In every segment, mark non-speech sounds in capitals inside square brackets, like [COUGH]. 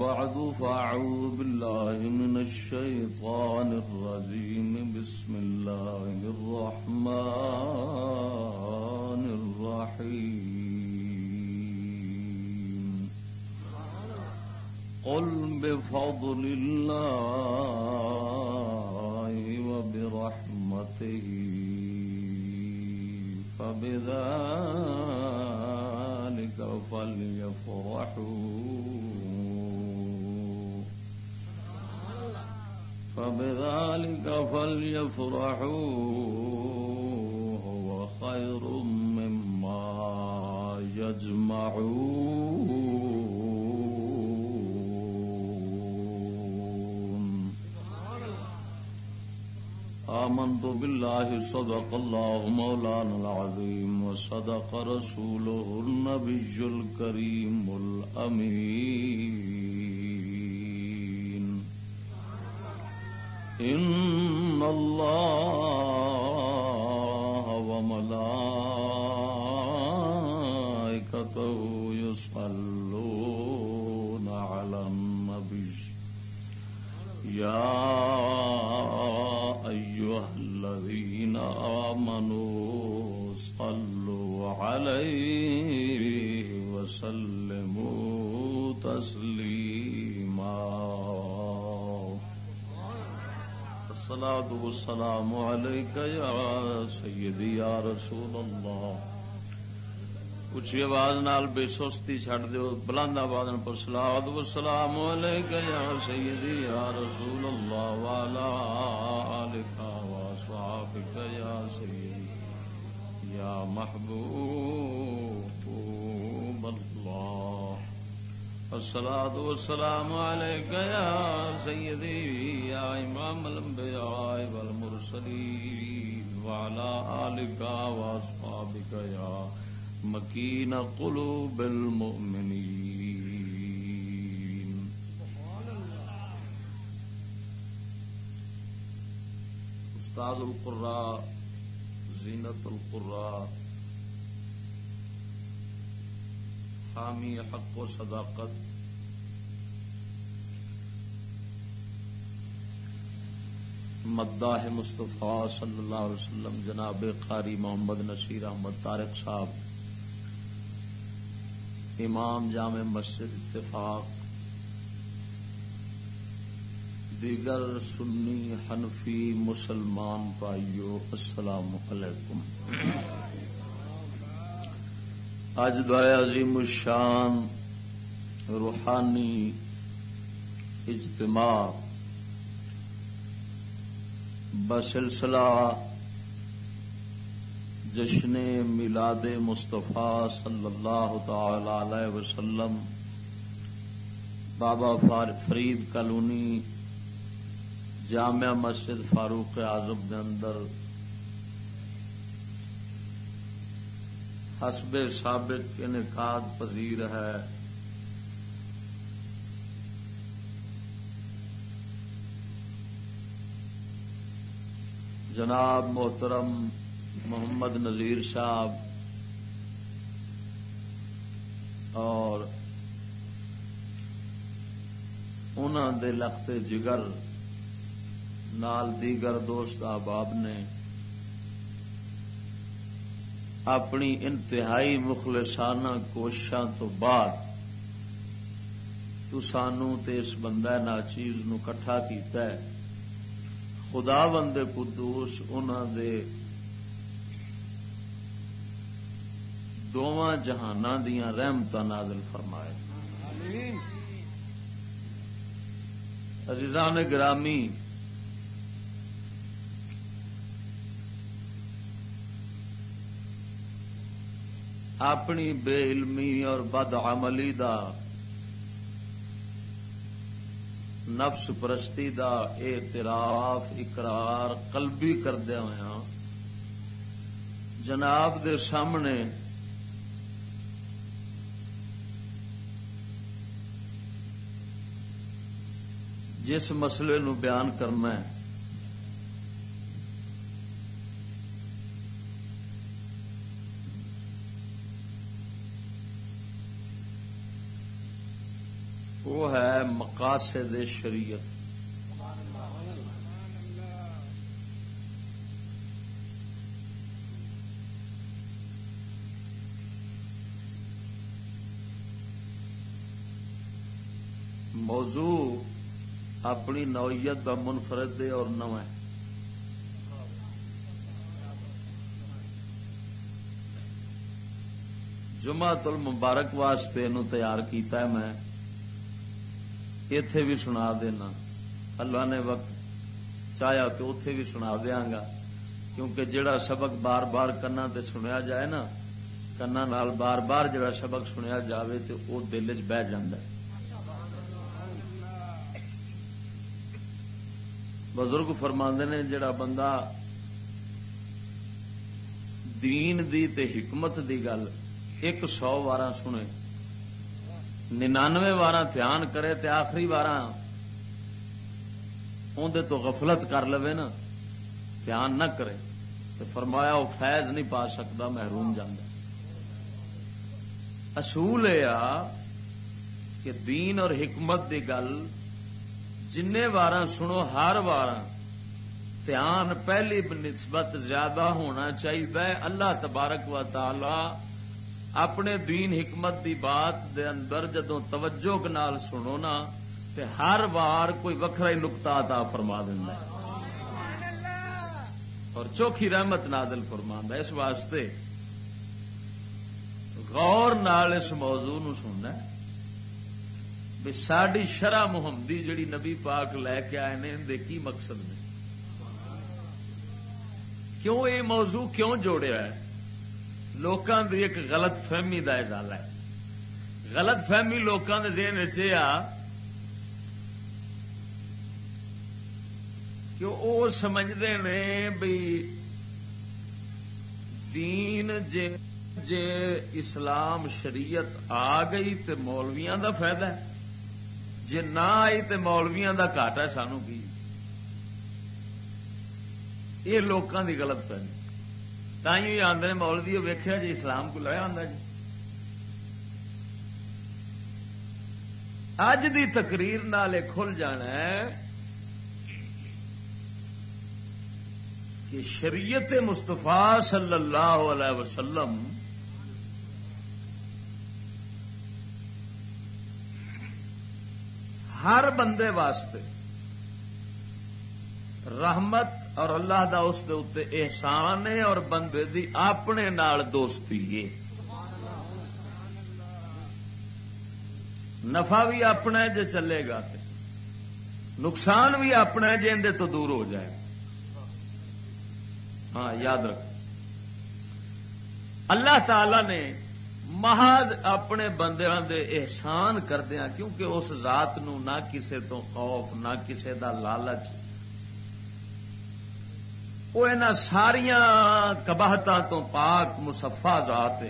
بعد فأعوذ بالله من الشيطان الرجيم. بسم الله الرحمن الرحيم. قل بفضل الله وبرحمته، فبذلك فليفرحوا فبذلك فليفرحوا هو خير مما يجمعون. آمنت بالله صدق الله مولانا العظيم وصدق رسوله النبي الكريم الأمين. إن الله وملائكته يصلون الصلاة والسلام عليك يا سيدي يا رسول الله. اچھی آواز نال بے سستی چھڈ دیو، بلند آواز پر سلاد و سلام علیک یا سیدی یا رسول اللہ والا آلک و صحابک یا سیدی یا محبوب اللہ الصلاة والسلام عليك يا سيدي يا إمام الأنبياء والمرسلين وعلى آلك وأصحابك يا مكين قلوب المؤمنين. استاد القراء، زينة القراء حامی حق و صداقت. مداح مصطفیٰ صلی اللہ علیہ وسلم، جناب قاری محمد نصیر احمد طارق صاحب، امام جامع مسجد اتفاق، دیگر سنی حنفی مسلمان بھائیو، السلام علیکم۔ اج دعا عظیم الشان، روحانی اجتماع، بسلسلہ جشن میلاد مصطفیٰ صلی اللہ تعالی علیہ وسلم، بابا فرید کالونی جامع مسجد فاروق اعظم کے اندر حسب سابق انعقاد پذیر ہے۔ جناب محترم محمد نذیر صاحب اور انہوں دے لخت جگر نال دیگر دوست احباب نے اپنی انتہائی مخلصانہ کوششاں تو بعد تو سانو تے اس بندہ ناچیز نو کٹھا کیتا ہے۔ خدا بند قدوس انہوں دے دونوں جہان دیا رحمت نازل فرمائے۔ عزیزان گرامی اپنی بے علمی اور بد عملی دا، نفس پرستی دا اعتراف، اقرار قلبی کردیا ہوا ہاں۔ جناب دے سامنے جس مسئلے نو بیان کرنا ہے وہ ہے مقاصد شریعت۔ موضوع اپنی نوعیت کا منفرد دے اور نو ہے۔ جمع المبارک واسطے نو تیار کیتا ہے میں۔ اتے بھی سنا دینا۔ اللہ نے وقت چاہیا تو اتے بھی سنا دیا گا۔ کیونکہ جڑا سبق بار بار کنا تے سنیا جائے نا، کنا نال بار بار جڑا سبق سنیا جاوے تو وہ دل چ بہ جائے بزرگ فرما نے جڑا بندہ دین دی تے حکمت دی گل ایک سو بارہ سنے۔ ننانوے بارہ دھیان کرے تے آخری بارہ اندر تو غفلت کر لو نا، دھیان نہ کرے۔ تو فرمایا وہ فیض نہیں پا سکتا، محروم جانا اصول یہ کہ دین اور حکمت دی گل جن بار سنو، ہر بار دھیان پہلی نسبت زیادہ ہونا چاہیے اللہ تبارک و تعالی اپنے دین حکمت دی بات دے اندر جدو توجہ نال سنو نا، تے ہر بار کوئی وکرا ہی نکتا عطا فرما دینا اور چوکھی رحمت نازل فرما اس واسطے غور نال اس موضوع نو سننا ہے۔ بھی ساری شرح محمدی جڑی نبی پاک لے کے آئے نے دے کی مقصد نے؟ کیوں یہ موضوع کیوں جوڑیا ہے؟ لوکاں دی ایک غلط فہمی دا ازالہ ہے۔ غلط فہمی لوکاں دے ذہن وچ آ کہ وہ سمجھتے ہیں بھی دین جے جے اسلام شریعت آ گئی تے مولویاں دا فائدہ ہے۔ جی نہ آئی تو مولویا کا گاٹ ہے سانو کی۔ یہ لوگوں کی گلت فہمی۔ تھی آدھے مولوی ویخیا جی اسلام کو لیا آتا جی اج دی تقریر نال کھل جانا ہے کہ شریعت مستفا صلی اللہ علیہ وسلم ہر بندے واسطے رحمت اور اللہ دا اس دے اتنے احسان ہے اور بندے دی اپنے نال دوستی ہے۔ نفع بھی اپنا ہے چلے گا تے۔ نقصان بھی اپنا ہے جی اندر تو دور ہو جائے۔ ہاں یاد رکھ۔ اللہ تعالی نے محض اپنے بندیاں دے احسان کردیا کیونکہ اس ذات نو نہ کسے تو خوف، نہ کسے دا لالچ وہ ساریا کباہتوں تو پاک مسفا ذات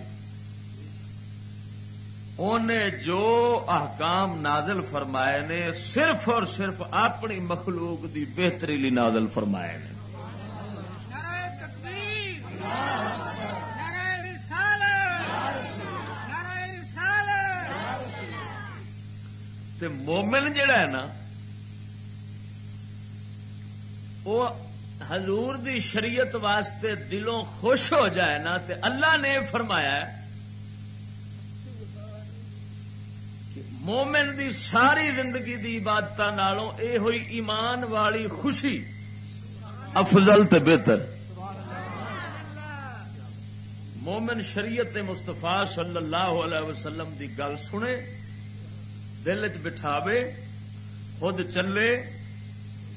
انہیں جو احکام نازل فرمائے نے صرف اور صرف اپنی مخلوق دی بہتری لی نازل فرمائے نے۔ تے مومن جڑا ہے نا وہ حضور دی شریعت واسطے دلوں خوش ہو جائے نا تے اللہ نے فرمایا ہے کہ مومن دی ساری زندگی دی عبادت اے ہوئی ایمان والی خوشی افضل تے بہتر۔ مومن شریعت مستفا صلی اللہ علیہ وسلم دی گل سنے، دل چ بٹھاوے، خود چلے،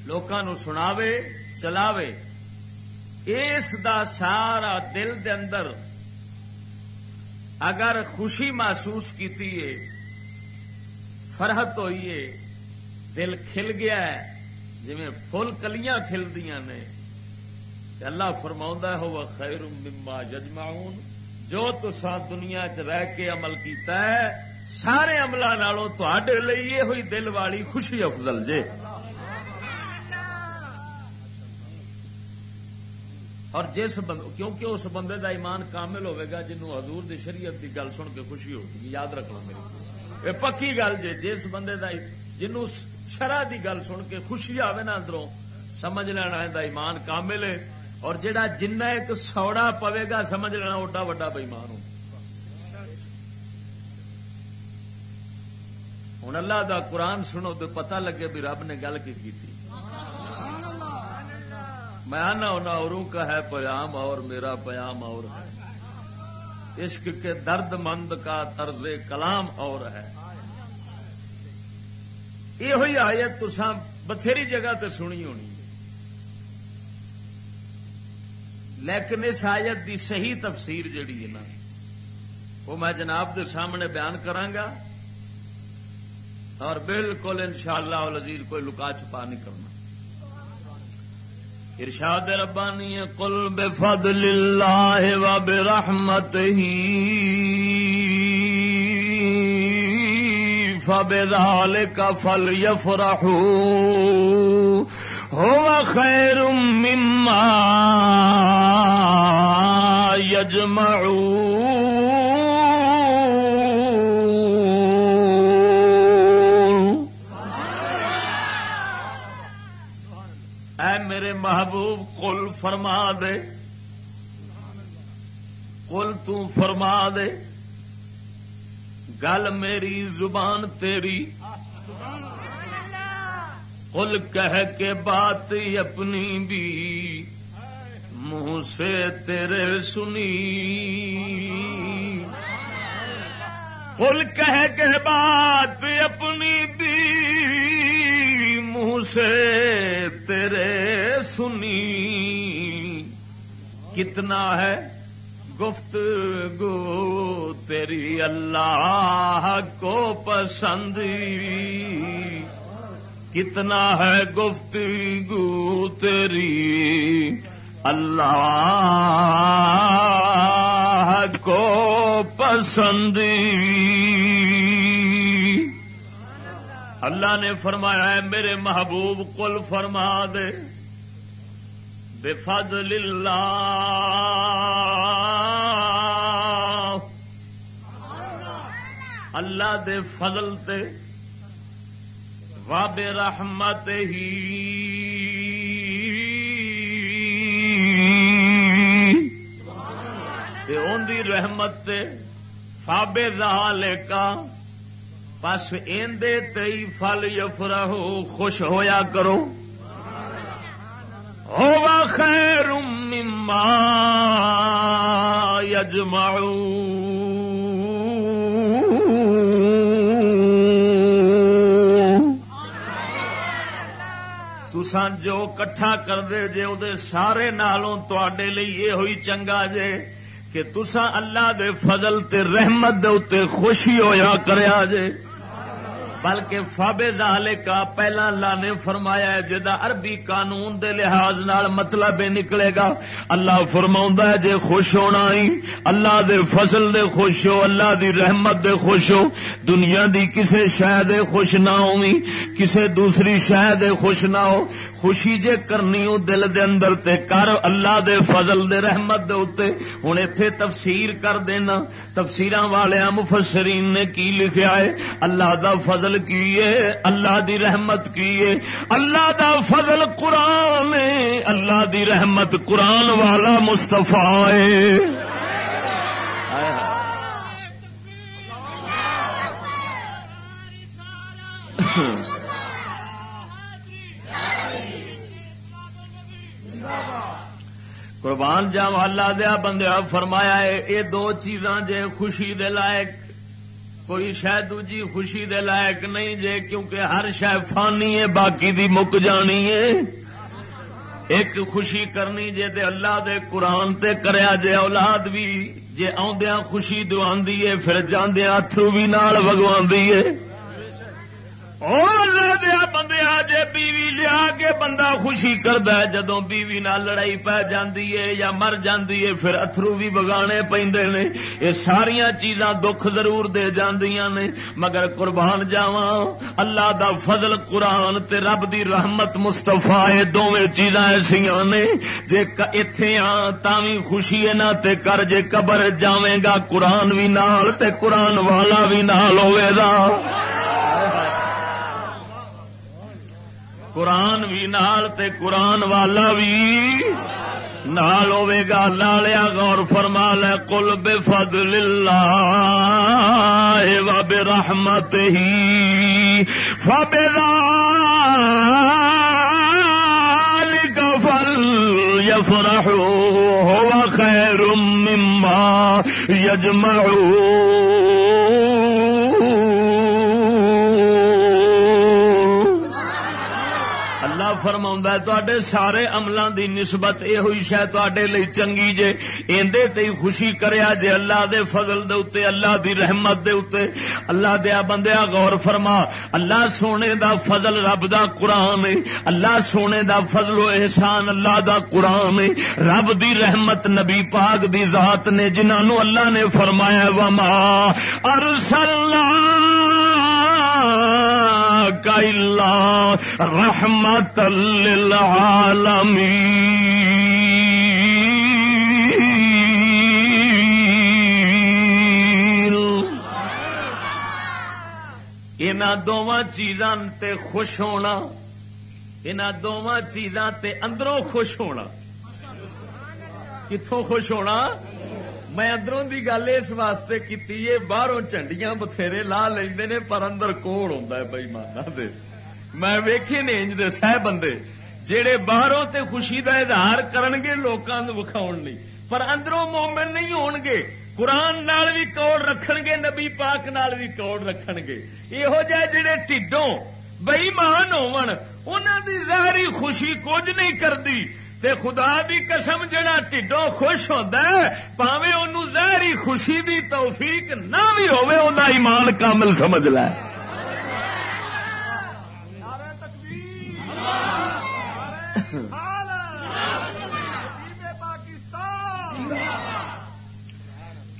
لوکاں سناوے چلاوے۔ اس دا سارا دل دے اندر اگر خوشی محسوس کیتی ہے، فرحت ہوئی ہے، دل کھل گیا ہے جی فل کلیاں کھلدیاں نے اللہ فرما ہو خیر مما ججماؤن جو تسا دنیا چ رہ کے عمل کیتا ہے، سارے عملوں تے لیے ہوئی دل والی خوشی افضل جے۔ اور جس کیونکہ اس بندے دا ایمان کامل ہوئے گا، جنہوں حضور دی شریعت دی گل سن کے خوشی ہوگی یاد رکھنا میری یہ پکی گل جے، جس بندے دا جنوں شرح دی گل سن کے خوشی آئے نا اندروں، سمجھ لینا ہے دا ایمان کامل ہے۔ اور جڑا جنہ ایک سوڑا پوے گا، سمجھ لینا اوڈا وڈا بےمان ہو ہوں اللہ دا قرآن سنو تو پتہ لگے بھی رب نے گل کی تھی میں آنا اوروں کا ہے پیام اور میرا پیام اور ہے۔ عشق کے درد مند کا طرز کلام اور ہے۔ یہ ہوئی آیت تو بتھیری جگہ تے سنی ہونی۔ لیکن اس آیت دی صحیح تفسیر جڑی ہے نا، وہ میں جناب دے سامنے بیان کرانگا اور بالکل انشاءاللہ العزیز کوئی لکا چھپا نہیں کرنا ارشاد ربانی قل بفضل اللہ و برحمت ہی فبذالک فلیفرحو هو خیر مما اے محبوب قل فرما دے۔ قل تو فرما دے۔ گل میری زبان تیری۔ قل کہہ کے بات اپنی بھی۔ منہ سے تیرے سنی۔ قل کہہ کے بات اپنی بھی۔ منہ سے تیرے سنی۔ کتنا ہے گفت گو تیری اللہ کو پسند۔ کتنا ہے گفتگو تیری اللہ کو پسند۔ اللہ نے فرمایا ہے، میرے محبوب کل فرما دے۔ بے فضل اللہ۔ اللہ دے فضل تے واب رحمت ہی۔ دی رحمت فابے دالے کا بس ایندے تئی فل یفرہو، خوش ہویا کرو۔ ہوا خیر مما یجمعون۔ تسان جو کٹھا کر دے جے او دے سارے نالوں تے یہ ہوئی چنگا جے کہ تسا اللہ دے فضل تے رحمت دے اتے خوشی ہویا کریا جے۔ بلکہ فابے زالے کا پہلا اللہ نے فرمایا ہے جدا عربی قانون دے لحاظ نال مطلب نکلے گا، اللہ فرماؤں ہے، جے خوش ہونا ہی، اللہ دے فضل دے خوش ہو، اللہ دی رحمت دے خوش ہو، دنیا دی کسے شہ دے خوش نہ ہوئی کسے دوسری شہ دے خوش نہ ہو، خوشی جے کرنی ہو دل دے اندر تے کر، اللہ دے فضل دے رحمت دے اتے ہن ایتھے تفسیر کر دینا تفسیراں والے مفسرین نے کی لکھیا ہے؟ اللہ دا فضل فضل کیے اللہ دی رحمت کیے اللہ دا فضل قرآن اللہ دی رحمت قرآن والا مستفا قربان جاوا اللہ دیا بندیا فرمایا ہے یہ دو چیزاں جے خوشی دے لائق، کوئی شاید دوجی خوشی دے لائق نہیں جے، کیونکہ ہر شہ فانی ہے، باقی دی مک جانی ہے۔ ایک خوشی کرنی جے دے اللہ دے قرآن تے کریا جے، اولاد بھی جے آدیا خوشی دعی ہے، پھر جاندیا اترو بھی نال وگوان ہے۔ دیا بندے جے بیوی لیا کے بندہ خوشی کرد جدو بیوی نہ لڑائی پی جاندی ہے یا مر جاندی ہے پھر اترو بھی بگانے پہ یہ ساریا چیزاں دکھ ضرور دے جاندیاں نے مگر قربان جاوا اللہ دا فضل قرآن تے رب دی رحمت مستفا دونوں چیزاں ایسا نے جے اتے آ تھی خوشی ہے نہ تے کر جے قبر جاویں گا قرآن بھی نال تے قرآن والا بھی نال ہوئے گا قرآن بھی نال تے قرآن والا بھی نال ہوے گا لالیا غور فرما لے کل بے فضل اللہ و بے رحمت ہی فبے فل یفرح خیر مما یجمعون۔ فرما تے سارے عملوں دی نسبت یہ ہوئی شاید تے چنگی جے اندے تے خوشی کریا جے اللہ دے فضل دے اتے، اللہ دی رحمت دے اتے. اللہ دیا بندیا، غور فرما، اللہ سونے دا فضل رب دا قرآن ہے، اللہ سونے دا فضل و احسان اللہ دا قرآن ہے، رب دی رحمت نبی پاک دی ذات نے جنہوں اللہ نے فرمایا وما ارسلنا کا رحمت للعالمین ان دونوں چیزاں تے خوش ہونا ان دونوں چیزاں تے اندروں خوش ہونا۔ کتوں خوش ہونا؟ میں ادروں کی گل اس واسطے کی باہروں چنڈیاں بتھیرے لا لے نے، پر اندر کون ہوتا ہے بھائی مانا دے؟ میں ویکھے نے انج دے سہ بندے۔ جہے باہروں تے خوشی دا اظہار کرن گے، لوکاں نو وکھاون نہیں۔ پر اندروں مومن نہیں ہون گے، قرآن نال بھی کوڑ رکھن گے، نبی پاک نال بھی کوڑ رکھن گے۔ یہو جہ جڑے ٹھڈوں بئی مان ہون انہاں دی ظاہری خوشی کچھ نہیں کردی۔ تے خدا دی قسم جڑا ٹھڈو خوش ہوتا ہے پاوے انہوں ظاہری خوشی دی توفیق نہ بھی ہوئے انہاں ایمان کامل سمجھ لے۔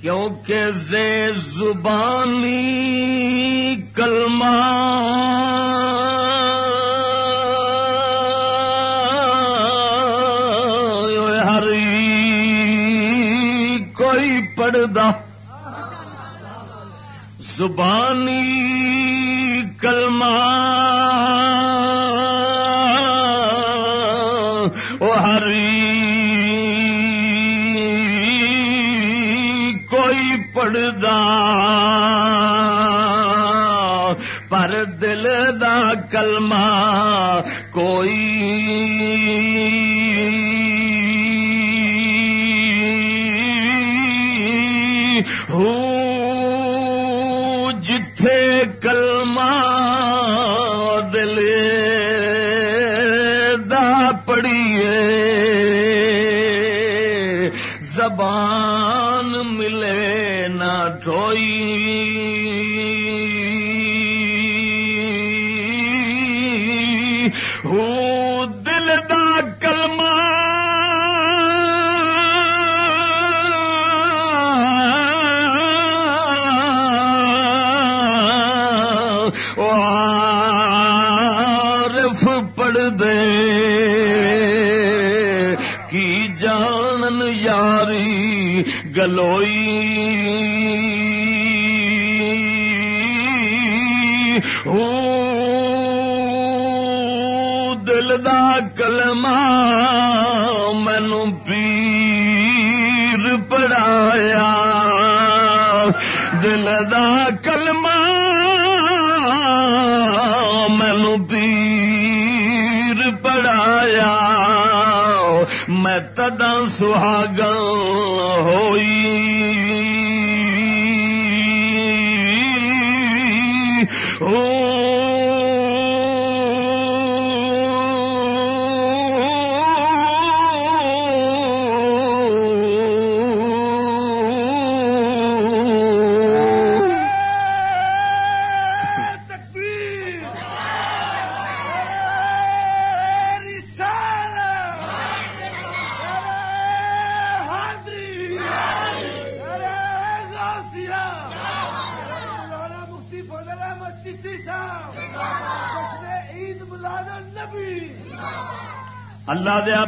کیونکہ زے زبانی کلمہ زبانی کلمہ وہ ہری کوئی پڑھدا پر دل دا کلمہ کوئی ہوں۔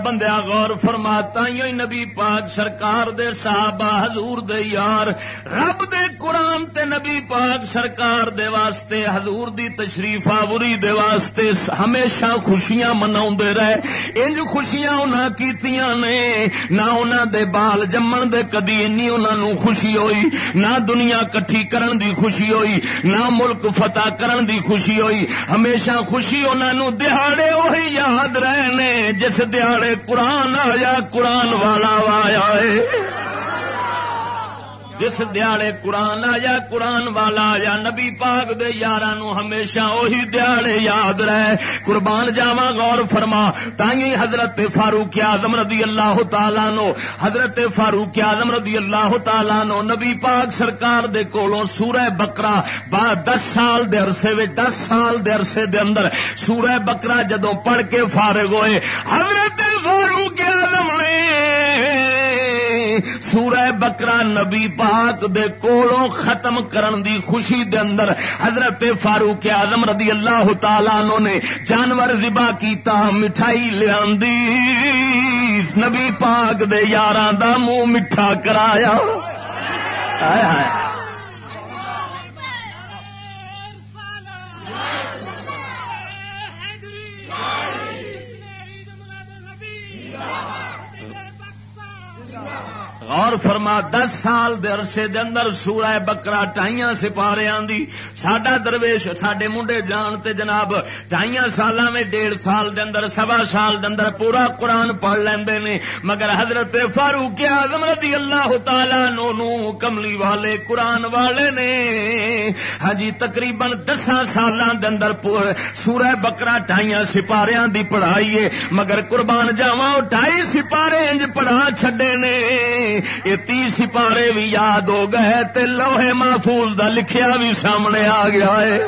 بندیا غور فرما ہی نبی پاک سرکار دے صحابہ حضور دے یار رب دے قرآن تے نبی پاک سرکار دے واسطے، حضور دی تشریف آوری دے واسطے ہمیشہ خوشیاں منا رہے۔ انج خوشیاں انہاں کیتیاں نے، نہ انہاں دے بال جمن دے کدی اینی انہاں نو خوشی ہوئی، نہ دنیا کٹھی کرن دی خوشی ہوئی، نہ ملک فتح کرن دی خوشی ہوئی۔ ہمیشہ خوشی انہاں نو دہاڑے وہی یاد رہنے، جس دیہڑے قرآن آیا، قرآن والا آیا ہے۔ جس دیہڑے قرآن آیا، قرآن والا آیا، نبی پاک دے یارہ ہمیشہ وہی دیہڑے یاد رہے۔ قربان جاوا غور فرما۔ تائیں حضرت فاروق اعظم رضی اللہ تعالیٰ نو، حضرت فاروق اعظم رضی اللہ تعالیٰ نو نبی پاک سرکار دے کولوں سورہ بکرا با دس سال دے عرصے وچ، دس سال دے عرصے دے اندر سورہ بکرا جدو پڑھ کے فارغ ہوئے، حضرت فاروق اعظم سورہ بکرا نبی پاک دے کولوں ختم کرن دی خوشی دے اندر حضرت فاروق اعظم رضی اللہ تعالی نے جانور ذبح کیتا، مٹھائی لیا نبی پاک دے یاراں دا منہ میٹھا کرایا۔ ہائے ہائے۔ غور فرما دس سال دے عرصے دے اندر سورہ بکرا ٹائیاں سپاریاں دی۔ ساڈا درویش، ساڈے منڈے جان تے جناب ٹائیاں سالاں میں ڈیڑھ سال دے اندر، سوا سال دے اندر پورا قرآن پڑھ لیندے نے۔ مگر حضرت فاروق اعظم رضی اللہ تعالی نو نو کملی والے قرآن والے نے۔ ہاں جی تقریباً دساں سالاں دے اندر سورہ بکرا ٹائیاں سپاریاں دی پڑھائی ہے۔ مگر قربان جاواں ٹائی سپارے انج پڑھا چھڈے نے۔ یہ تی سپارے بھی یاد ہو گئے تے لوہے محفوظ دا لکھیا بھی سامنے آ گیا ہے۔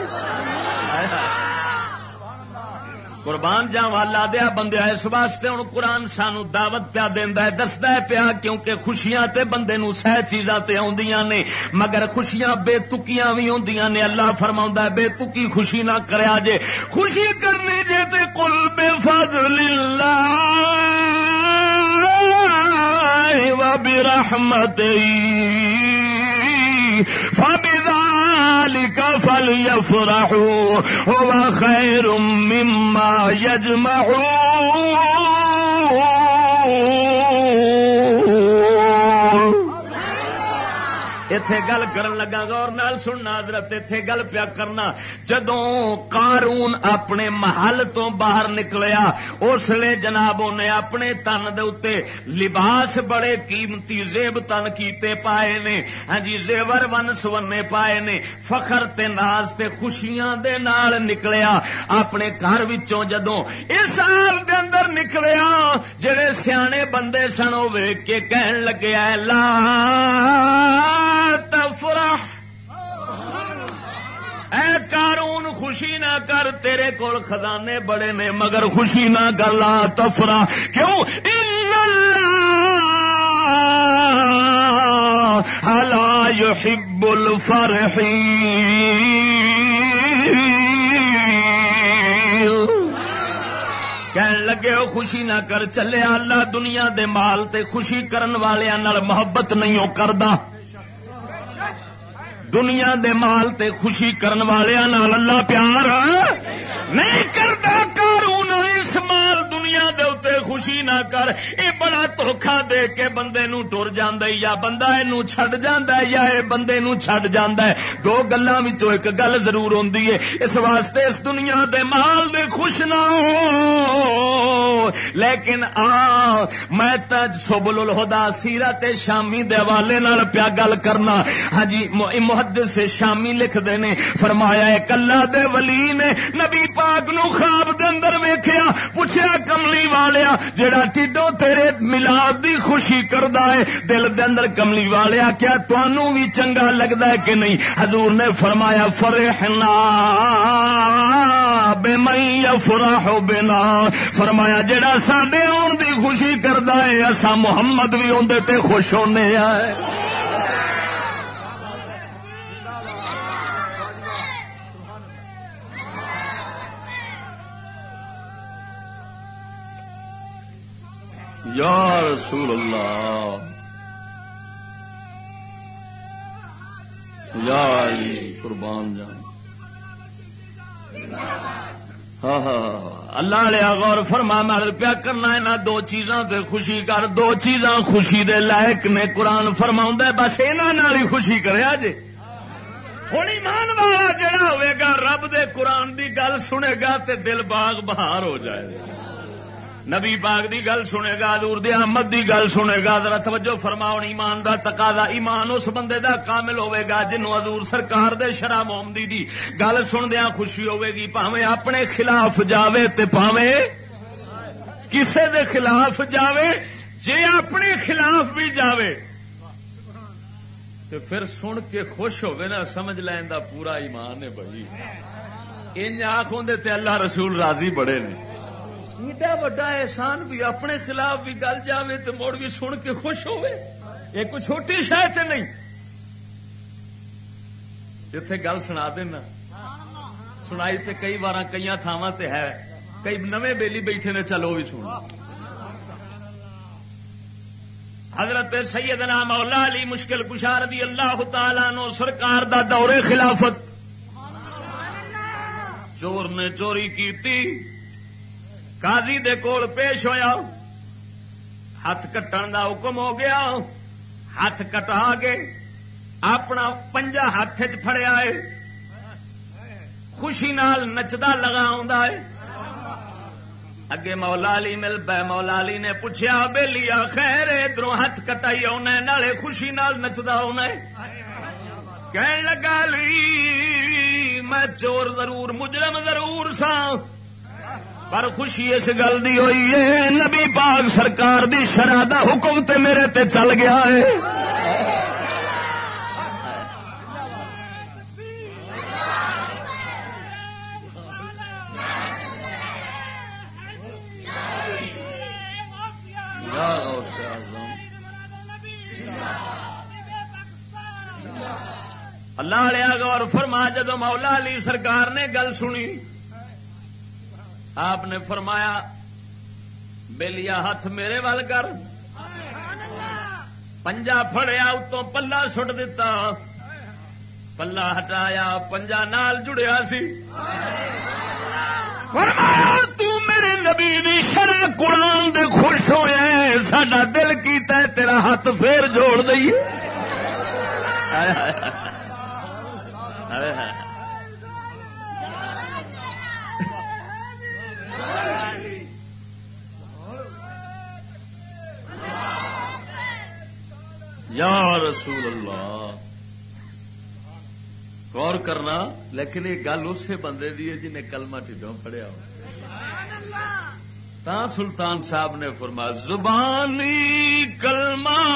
قربان جا والا دیا بندے، اس واسطے ہوں قرآن سانو دعوت پیا دینا دستا ہے پیا کیونکہ خوشیاں تے بندے نو سہ چیزاں تے آدیاں نے، مگر خوشیاں بے تکیاں بھی ہوندیاں نے۔ اللہ فرما بے تکی خوشی نہ کریا جے۔ خوشی کرنی جے تے کل بے فضل اللہ۔ برحمت فبذلك فليفرحوا هو خير مما يجمعون اتے گل کرن لگا گور نال سننا حضرت اتے گل پیا کرنا۔ جدوں قارون اپنے محل تو باہر نکلیا، اس لیے جناب نے اپنے تن دے لباس بڑے قیمتی زیب تن کیتے پائے نے۔ ہاں جی زیور ون سونے پائے نے۔ فخر تے ناز تے خوشیاں دے نال نکلیا۔ اپنے گھر وچوں جدوں اس سال دے اندر نکلیا، جڑے سیانے بندے سن ویک کے کہن لگے لا تفرح۔ اے کارون خوشی نہ کر، تیرے کول خزانے بڑے نے، مگر خوشی نہ کر، لا تفرح۔ کیوں؟ ہلا يحب الفرحين کہن لگے ہو، خوشی نہ کر، چلے اللہ دنیا دے مال تے خوشی کرن والے محبت نہیں او کردا۔ دنیا دے مال تے خوشی کرن والے اللہ پیار نہیں کرتا کارون اس مال دنیا دے خوشی نہ کر، اے بڑا دھوکھا دے کے بندے نو ٹر جاندہ ہے، یا بندہ اینو چھڑ جاندہ ہے، یا اے بندے نو چھڑ جاندہ ہے۔ دو گلاں وچوں ایک گل ضرور ہوندی ہے، اس واسطے اس دنیا دے مال دے خوش نہ ہو۔ لیکن آ، میں تا سبل الہدا، سیرت شامی دے حوالے نال پیا گل کرنا۔ ہاں جی محدث شامی لکھ دے نے، فرمایا ہے کلا دے ولی نے نبی پاک نو خواب دے اندر ویکھیا، پوچھیا کملی والیا جڑا ٹڈو تیرے ملاد دی خوشی کردا ہے، دل دے اندر کملی والیا کیا تانوں بھی چنگا لگدا ہے کہ نہیں؟ حضور نے فرمایا، فرحنا بے من یفرح بنا۔ فرمایا جڑا ساڈے اون دی خوشی کردا ہے اسا محمد بھی اوندے تے خوش ہونے آئے۔ یا رسول اللہ یا علی قربان جان۔ ہاں ہاں, ہاں،, ہاں۔ اللہ لیا غور فرما مر پیا کرنا ہے دو چیزاں تے خوشی کر، دو چیزاں خوشی دے لائق نے قرآن فرما بس یہاں ہی خوشی کرے جی ہوں ایمان والا جڑا ہوئے گا، رب دے قرآن دی گل سنے گا تے دل باغ بہار ہو جائے گا۔ نبی پاک دی گل سنے گا دور دی احمد دی گل سنے گا ذرا توجہ فرماؤ ایمان دا تقاضا، ایمان اس بندے دا کامل ہوے گا جنوں حضور سرکار دے شرع محمدی دی گل سندیاں خوشی ہوے گی پاویں اپنے خلاف جاوے تے پاویں کسے دے خلاف جاوے، جے اپنے خلاف بھی جاوے۔ تو پھر سن کے خوش ہوے نا، سمجھ لین دا پورا ایمان ہے بھائی۔ ان آنکھوں دے تے اللہ رسول راضی بڑے نے۔ ایڈا وڈا احسان بھی اپنے خلاف بھی گل جاوے تو مڑ بھی سن کے خوش ہوئے یہ کوئی چھوٹی شاید نہیں۔ جتھے گل سنا دینا۔ سنائی تے کئی بار کئی تھاواں تے ہے۔ کئی نویں بیلی بیٹھے نے چلو بھی سن۔ حضرت سیدنا مولا علی مشکل کشار دی اللہ تعالی نو سرکار دا دور خلافت۔ چور نے چوری کیتی۔ قاضی دے کول پیش ہویا ہاتھ کٹن دا حکم ہو گیا ہاتھ کٹا کے اپنا پنجا ہاتھ چ فڑیا ہے، خوشی نال نچدا لگا ہے۔ اگے مولا علی مل پہ مولا علی نے پوچھا بے لیا خیر ادھر ہاتھ کٹائی آنا نالے خوشی نال نچدا ہونا کہن لگا لی میں چور ضرور، مجرم ضرور سا پر خوشی اس گل دی ہوئی ہے۔ نبی پاک سرکار دی شرح دا حکم تے میرے تے چل گیا ہے۔ اللہ لیا گور فرما، جدو مولا علی سرکار نے گل سنی آپ نے فرمایا بےلیا ہاتھ میرے وال کر۔ پنجا فڑیا اتوں پلا سٹ دیتا پلا ہٹایا پنجا نال جڑیا سی۔ فرمایا تو میرے نبی دی شرع قرآن دے خوش ہوئے ساڈا دل کیتا ہے تیرا ہاتھ پھر جوڑ دئی یا رسول اللہ۔ غور کرنا، لیکن یہ گل اسی بندے دی ہے جنہیں کلمہ ٹھڈوں پڑیا ہو۔ تا سلطان صاحب نے فرمایا، زبانی کلمہ۔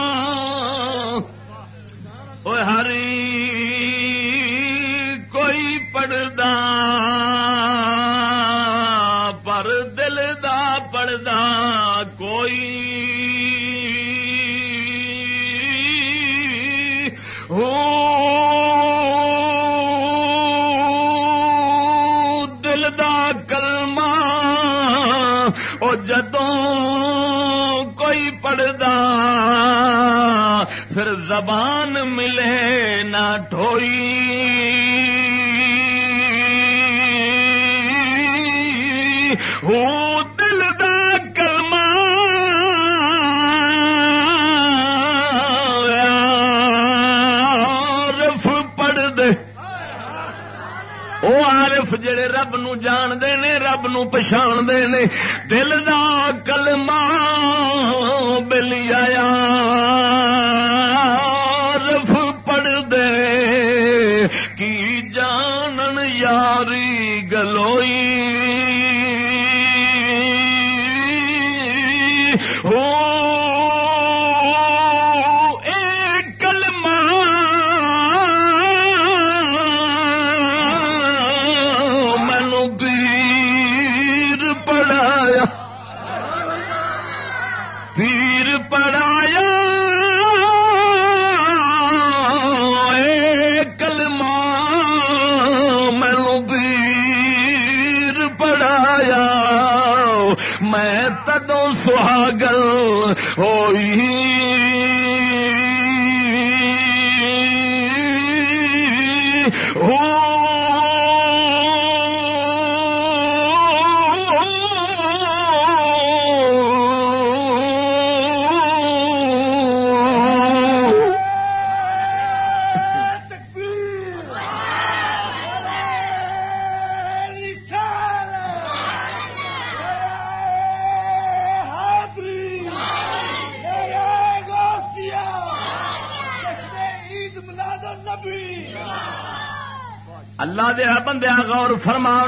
ہری کوئی پڑھدا، پر دل دا پڑھدا، کوئی زبان ملے نہ ٹھوئی عارف جڑے رب نو جان دے نے، رب نو پچھان دے نے۔ دل دا کلمہ بلی آیا رف پڑھ دے کی جانن یاری گلوئی؟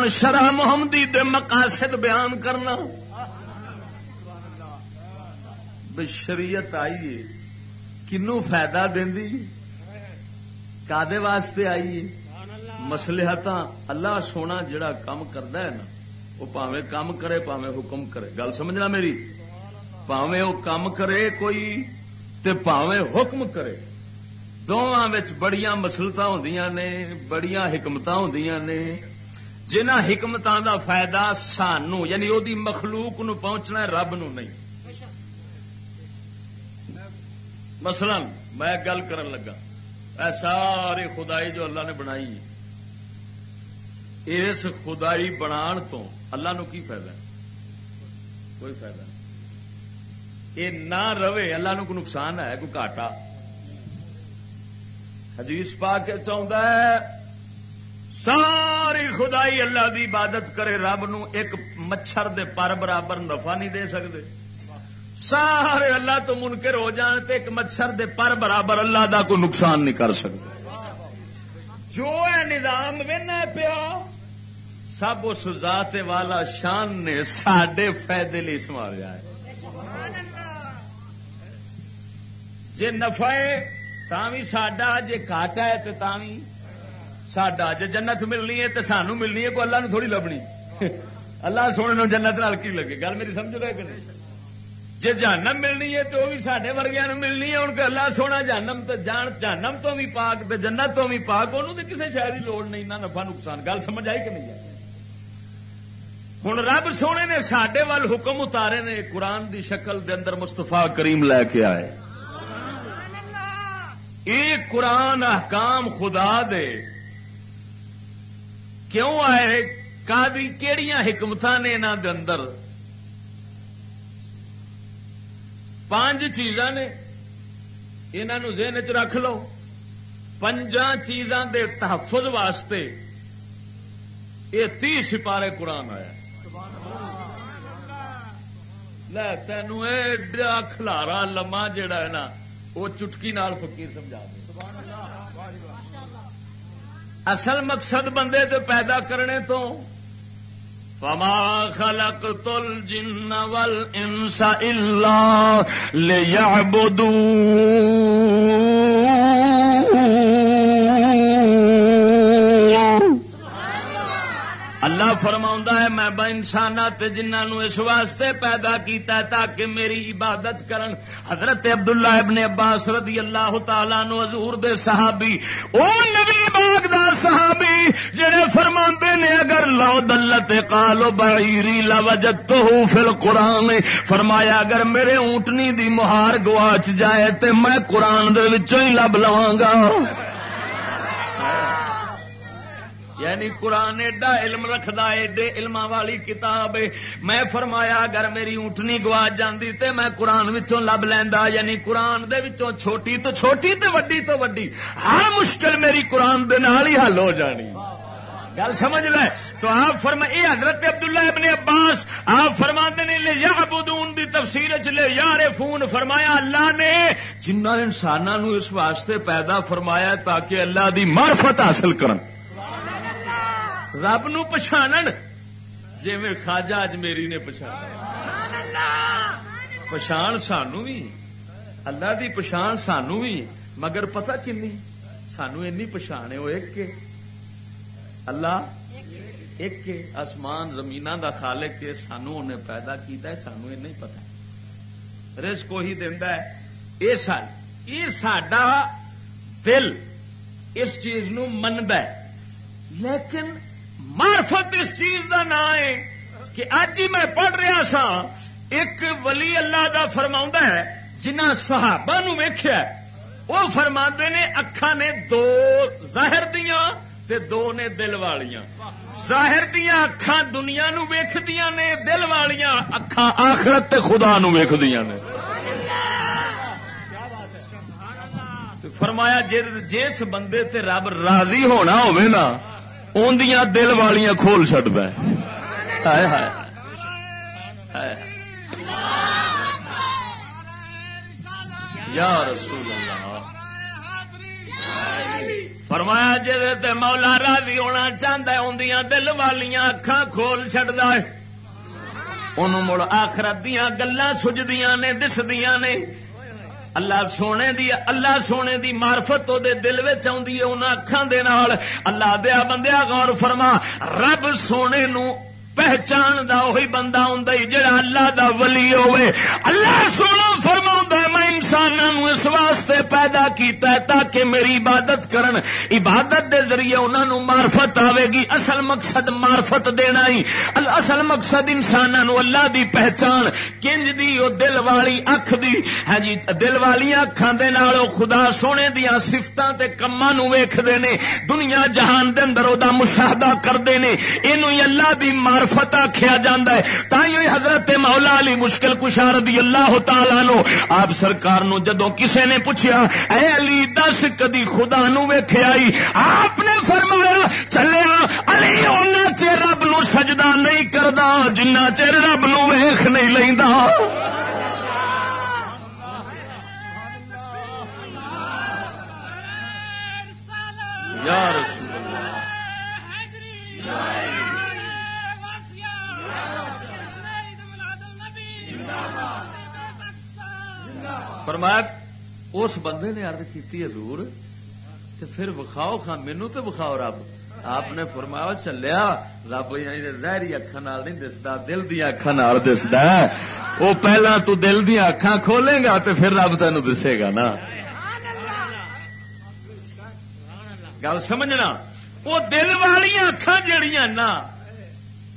فرمان شرح محمدی دے مقاصد بیان کرنا۔ شریعت آئیے کنو فائدہ دینی؟ کادے واسطے آئیے؟ مسلحت اللہ سونا جڑا کام کرتا ہے نا وہ پاوے کام کرے پاوے حکم کرے۔ گل سمجھنا میری؟ پاوے وہ کام کرے کوئی تے پاوے حکم کرے۔ دونوں بڑیاں مسلط ہوں نے، بڑیاں حکمت ہوں نے۔ جنہ حکمتوں دا فائدہ سانو یعنی وہ مخلوق نو پہنچنا رب نو نہیں۔ مثلا میں گل کرن لگا۔ اے ساری خدائی جو اللہ نے بنائی اس خدائی بنان تو اللہ نو کی فائدہ کوئی فائدہ یہ نہ رہے، اللہ نو کوئی نقصان ہے، کوئی گاٹا حدیث پا کے چاہتا ہے ساری خدائی اللہ دی عبادت کرے، رب نو ایک مچھر دے پر برابر نفع نہیں دے سکتے سارے اللہ تو منکر ہو جان تے ایک مچھر دے پر برابر اللہ دا کوئی نقصان نہیں کر سکتے جو ہے نظام ونا پیا، سب اس ذات والا شان نے سڈے فائدے لیے سنبھالیا ہے۔ جی نفع بھی ساڈا جی کاٹا ہے تو بھی ساڈا جی جنت ملنی ہے تو سانو ملنی ہے کوئی اللہ نو تھوڑی لبنی اللہ سونے نو جنت نال کی لگے گل میری سمجھ رہے کہ نہیں جی جانم ملنی ہے تو وہ بھی سارے ورگیا ملنی ہے ان کو اللہ سونا جانم تو جان جانم تو بھی پاک جنت تو بھی پاک انہوں تو کسی شہر کی لوڑ نہیں نہ نفا نقصان گل سمجھ آئی کہ نہیں ہے ہوں رب سونے نے سڈے وال حکم اتارے نے قرآن دی شکل دے اندر مستفا کریم لے کے آئے یہ قرآن احکام خدا دے کیوں آئے کہڑی حکمت نے انہوں دے اندر؟ پانچ چیزاں نے۔ انہوں ذہن چ رکھ لو۔ پنجا چیزاں دے تحفظ واسطے یہ تی سپارے قرآن آیا۔ تینوں ایڈا کھلارا لما جڑا ہے نا، وہ چٹکی نال فقیر سمجھا دے۔ اصل مقصد بندے تو پیدا کرنے تو فما خلق تل جن ول انسا اللہ لے فرما ہے، میں انسانات جنہوں اس واسطے پیدا کیتا ہے تاکہ میری عبادت کرن۔ حضرت عبداللہ ابن عباس رضی اللہ تعالیٰ نو حضور دے صحابی، او نبی باغ دا صحابی جڑے فرما نے، اگر لو دلت قالو بعیری لوجدتہو فی القرآن۔ فرمایا، اگر میرے اونٹنی دی مہار گواچ جائے تے میں قرآن دے وچوں ہی لب لواں گا۔ یعنی قرآن ایڈا علم رکھدا ایڈے علم والی کتاب میں فرمایا، اگر میری اونٹنی گواچ جاندی تے میں قرآن وچوں لب لیندا یعنی قرآن دے وچوں چھوٹی تو چھوٹی تے وڈی تو وڈی، ہر مشکل میری قرآن دے نال ہی حل ہو جانی۔ گل سمجھ لے؟ تو آپ فرما یہ حضرت عبداللہ ابن عباس، آپ فرما نے، لے یا بدون دی تفسیر چ لے یار فون فرمایا، اللہ نے جنہ انسانوں اس واسطے پیدا فرمایا تاکہ اللہ دی معرفت حاصل کرن۔ رب نو پچھانن۔ جی میں خواجہ اجمیری نے پچھانا پچھان سانو بھی۔ اللہ دی پچھان سانو بھی۔ مگر پتہ کنی؟ سانو اینی پچھانے وہ ایک کے۔ اللہ ایک کے۔ آسمان زمین دا خالق کے سانو انہیں پیدا کیتا ہے سانو یہ نہیں پتا رزق ہی دینا ہے۔ یہ سال یہ ساڈا دل اس چیز نو مندا ہے۔ لیکن معرفت اس چیز دا نام ہے کہ اج ہی میں پڑھ رہا سا ایک ولی اللہ دا فرما ہے جنہ صحابہ نو ویخیا وہ فرما نے اکھا نے دو ظاہر دیا تے دو نے دل والیاں۔ ظاہر دیا اکھا دنیا نو ویخ دیا نے، دل والیاں اکھا آخرت تے خدا نو ویخ دیا نے فرمایا جس بندے تے رب راضی ہونا ہوئے نا اندیاں دل والیاں کھول چڈ پہ یا رسول اللہ۔ فرمایا جی مولا راضی ہونا چاہتا ہے اندیاں دل والیاں اکھاں کھول چڈا ہے۔ انہوں مڑ آخرت دیا گلا سجدیاں نے دسدیاں نے۔ اللہ سونے دی اللہ سونے دی مارفت دے دل آدھی ہے، انہاں اکھاں دے نال۔ اللہ دیا بندیا غور فرما، رب سونے نو پہچان دا وہی بندہ ہوں جڑا اللہ دا ولی ہوئے اللہ سونا فرما میں انسانوں اس واسطے پیدا کیتا ہے تاکہ میری عبادت کرن۔ عبادت دے ذریعے انہوں نے مارفت آئے گی۔ اصل مقصد مارفت دینا ہی۔ اصل مقصد انسانوں اللہ دی پہچان، کنج دی، او دل والی اکھ دی۔ ہاں جی دل والی اکھان دے نال خدا سونے دیا سفتاں تے کماں نو ویکھدے نے۔ دنیا جہان دے اندر او دا مشاہدہ کردے نے۔ اینو اللہ دی مار معرفت آخیا جا ہے۔ تھی حضرت مولا علی مشکل کشار دی اللہ تعالی نو آپ سرکار سرکار نو جدو کسے نے پوچھا اے علی، دس کدی خدا نو ویخیا آپ نے فرمایا، چلیا، علی ان چر رب نو سجدہ نہیں کردا، جنہ چر رب نو ویخ نہیں لینا یا فرمایا اس بندے نے ارد کی حضور تے پھر بخاؤ خان مینو تو بخاؤ رب. آپ نے فرمایا چلیا رب یعنی زہری اکھان نہیں دستا دل دیا اکھان دستا وہ پہلا تو دل دیا اکھان کھولے گا تو پھر رب تین دسے گا نا. گل سمجھنا وہ دل والی اکھان جڑیاں نا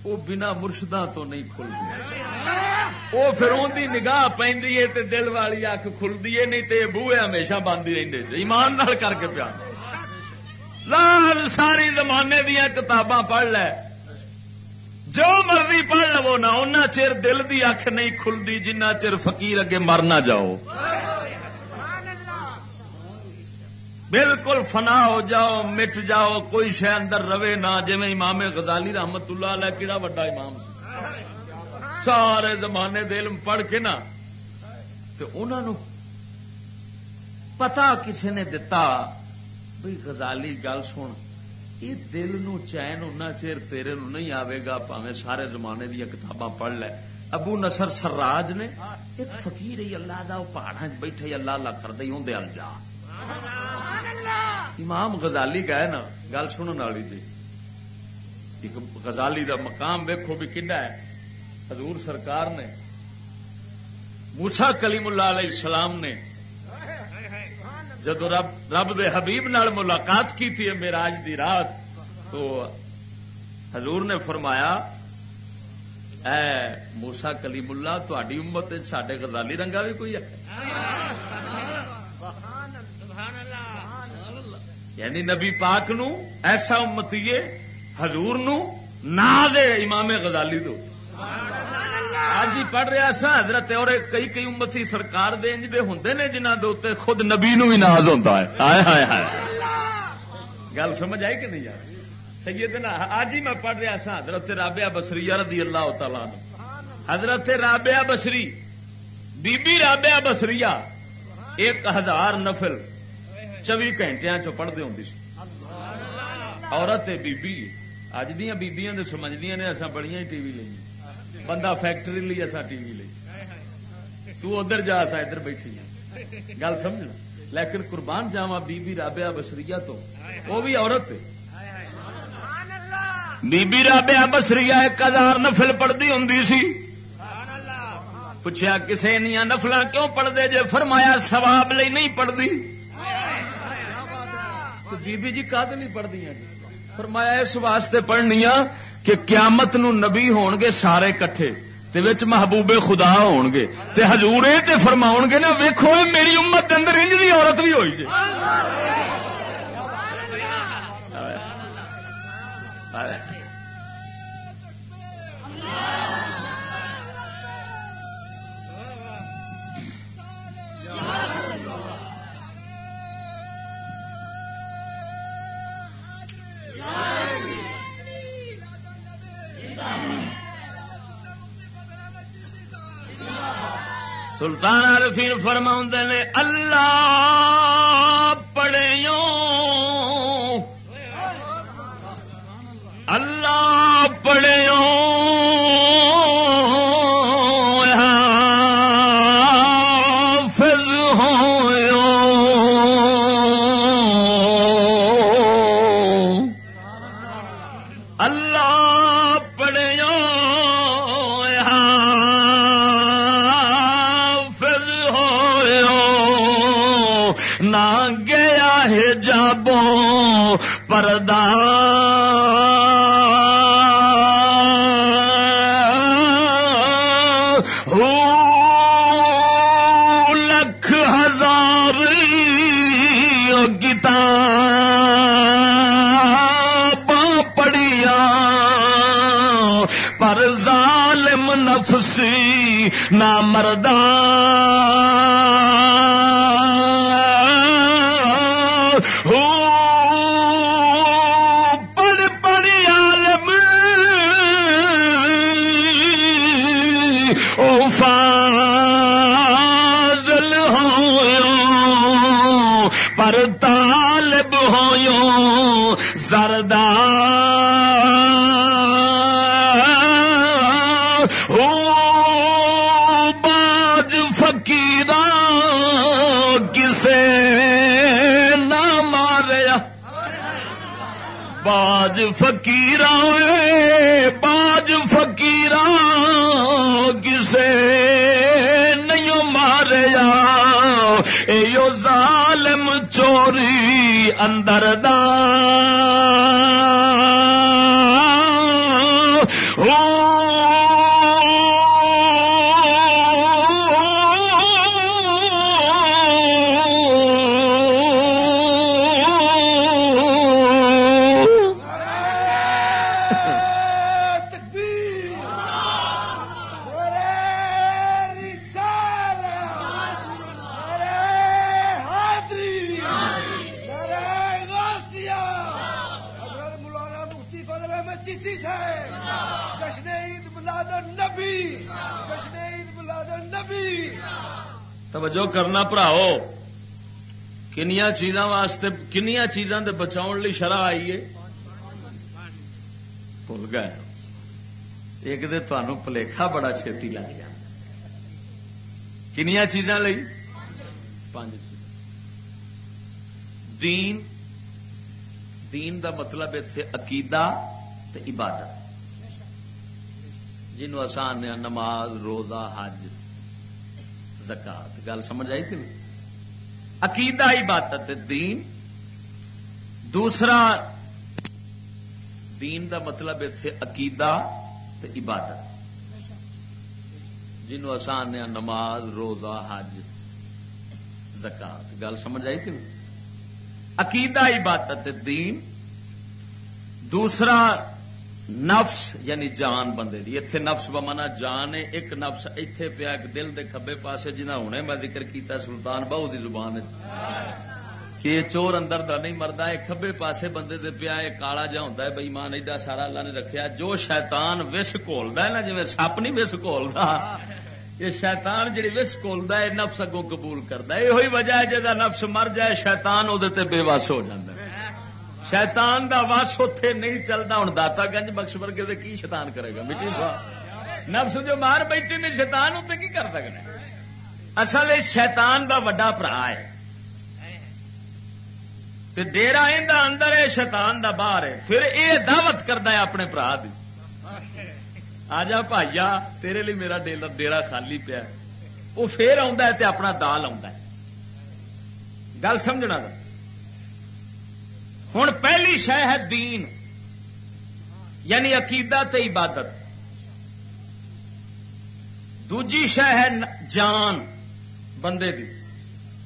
وہ بنا مرشدہ تو نہیں کھلتی وہ پھر اندی نگاہ پہ دل والی اک کھلتی ہے، نہیں تو بوئے ہمیشہ بند ہی رہتے ایمان نال کر کے پیا لال ساری زمانے دیا کتاباں پڑھ لے۔ جو مرضی پڑھ لو نہ ان چر دل دی اکھ نہیں کھلتی جنہ چر فقیر اگے مر نہ جاؤ۔ بالکل فنا ہو جاؤ، مٹ جاؤ، کوئی شہ اندر رہے نہ جی امام غزالی رحمت اللہ علیہ کہڑا وڈا امام سی؟ سارے زمانے دل پڑھ کے نا تو انہوں پتا کسی نے دتا بھائی غزالی گل سن یہ دل نو چین ان چیر تیرے نو نہیں آئے گا پاوے سارے زمانے دیا کتاباں پڑھ لے۔ ابو نصر سراج نے، ایک فقیر اللہ دا پہاڑا بیٹھے اللہ اللہ کر دے اندر۔ الجا امام غزالی گئے نا، گل سننے والی جی غزالی دا مقام ویکو بھی کنڈا ہے۔ حضور سرکار نے موسا کلیم اللہ علیہ السلام نے جدو رب رب دے حبیب نال ملاقات کی تھی میراج دی رات، تو حضور نے فرمایا، اے موسا کلیم اللہ تاری امت سڈے غزالی رنگا بھی کوئی ہے؟ یعنی نبی پاک نو، ایسا امتی حضور نو، ناز امام غزالی دو۔ آج ہی پڑھ رہا سا، حضرت اور کئی کئی امتی سرکار دے انج دے ہوندے نے جنہ دے اوتے خود نبی نو بھی ناز ہوتا ہے۔ ہائے ہائے ہائے۔ گل سمجھ آئی کہ نہیں یار؟ سیدنا، آج ہی میں پڑھ رہا سا، حضرت رابعہ بصری رضی اللہ تعالیٰ حضرت رابعہ بصری، بی بی رابعہ بصری ایک ہزار نفل۔ چوبی گھنٹے چ پڑھتے ہوں سی۔ عورت بی بی اج دیا بیبیاں تو سمجھدیا نے اصا بڑی ٹی وی لی بندہ فیکٹری لی اصا ٹی وی لی تو ادھر جا سا ادھر بیٹھی گل سمجھنا لیکن قربان جاوا بی بی رابعہ بسری تو۔ وہ بھی عورت بی بی رابعہ بسری ایک ہزار نفل پڑھتی ہوں سی۔ پوچھا کسے نیا نفل کیوں پڑھتے جے فرمایا سواب لئی نہیں پڑھتی بی بی جی کد نہیں پڑھتی جی؟ فرمایا اس واسطے پڑھنیا کہ قیامت نو نبی ہون گے سارے کٹھے تے وچ محبوب خدا ہون گے تے حضور تے فرماؤ گے نا ویکھو میری امت دے اندر انج دی عورت بھی ہوئی جی۔ سلطان عارفین فرما نے اللہ واسطے کنیا چیزاں دے بچاؤ لی شرح آئیے بھول گئے۔ ایک دے تمہوں پلیکھا بڑا چھتی لگ گیا۔ کنیا چیزاں لئی؟ پانچ چیز دین دین دا مطلب اتنے عقیدہ تے عبادت۔ جنوں آسان نماز روزہ حج زکات۔ گل سمجھ آئی تھی؟ عقیدہ عبادت دین. دوسرا، دین دا مطلب اتنے عقیدہ تے عبادت. جنوں آسان نماز، روزہ، حج، زکات. گل سمجھ آئی تھی؟ عقیدہ عبادت دین. دوسرا نفس یعنی جان بندے دی۔ اتنے نفس بمانا جان ہے، ایک نفس اتنے پیا، ایک دل دے کھبے پاسے جنہ ہونے میں ذکر کیتا سلطان بہو دی زبان کہ یہ چور اندر دا نہیں مردا، یہ کھبے پاسے بندے دے پیا، یہ کالا جا ہوتا ہے بئی مان ایڈا سارا اللہ نے رکھیا۔ جو شیطان وش کھولتا ہے نا جی سپ نہیں وش کھولتا یہ شیطان جی وش کھولتا ہے، نفس اگوں قبول کرتا ہے۔ یہ وجہ ہے جہاں نفس مر جائے، شیطان وہ بے وس ہو جاتا ہے۔ شیطان دا وس اتے نہیں چلتا ہوں داتا گنج بخش ورگے کی شیطان کرے گا؟ مٹی نفس جو مار بیٹھے نے، شیطان اتنے کی کر سکتے اصل شیطان دا وڈا برا ہے۔ ڈیرا اندر ہے، شیطان دا باہر ہے۔ پھر یہ دعوت کرتا ہے اپنے برا دی۔ آ جا بھائیا تیرے لیے میرا ڈیرا خالی پیا۔ وہ پھر اپنا دال گل سمجھنا۔ ہوں پہلی شہ ہے دین یعنی عقیدہ تے عبادت۔ دوجی شہ ہے جان، بندے دی۔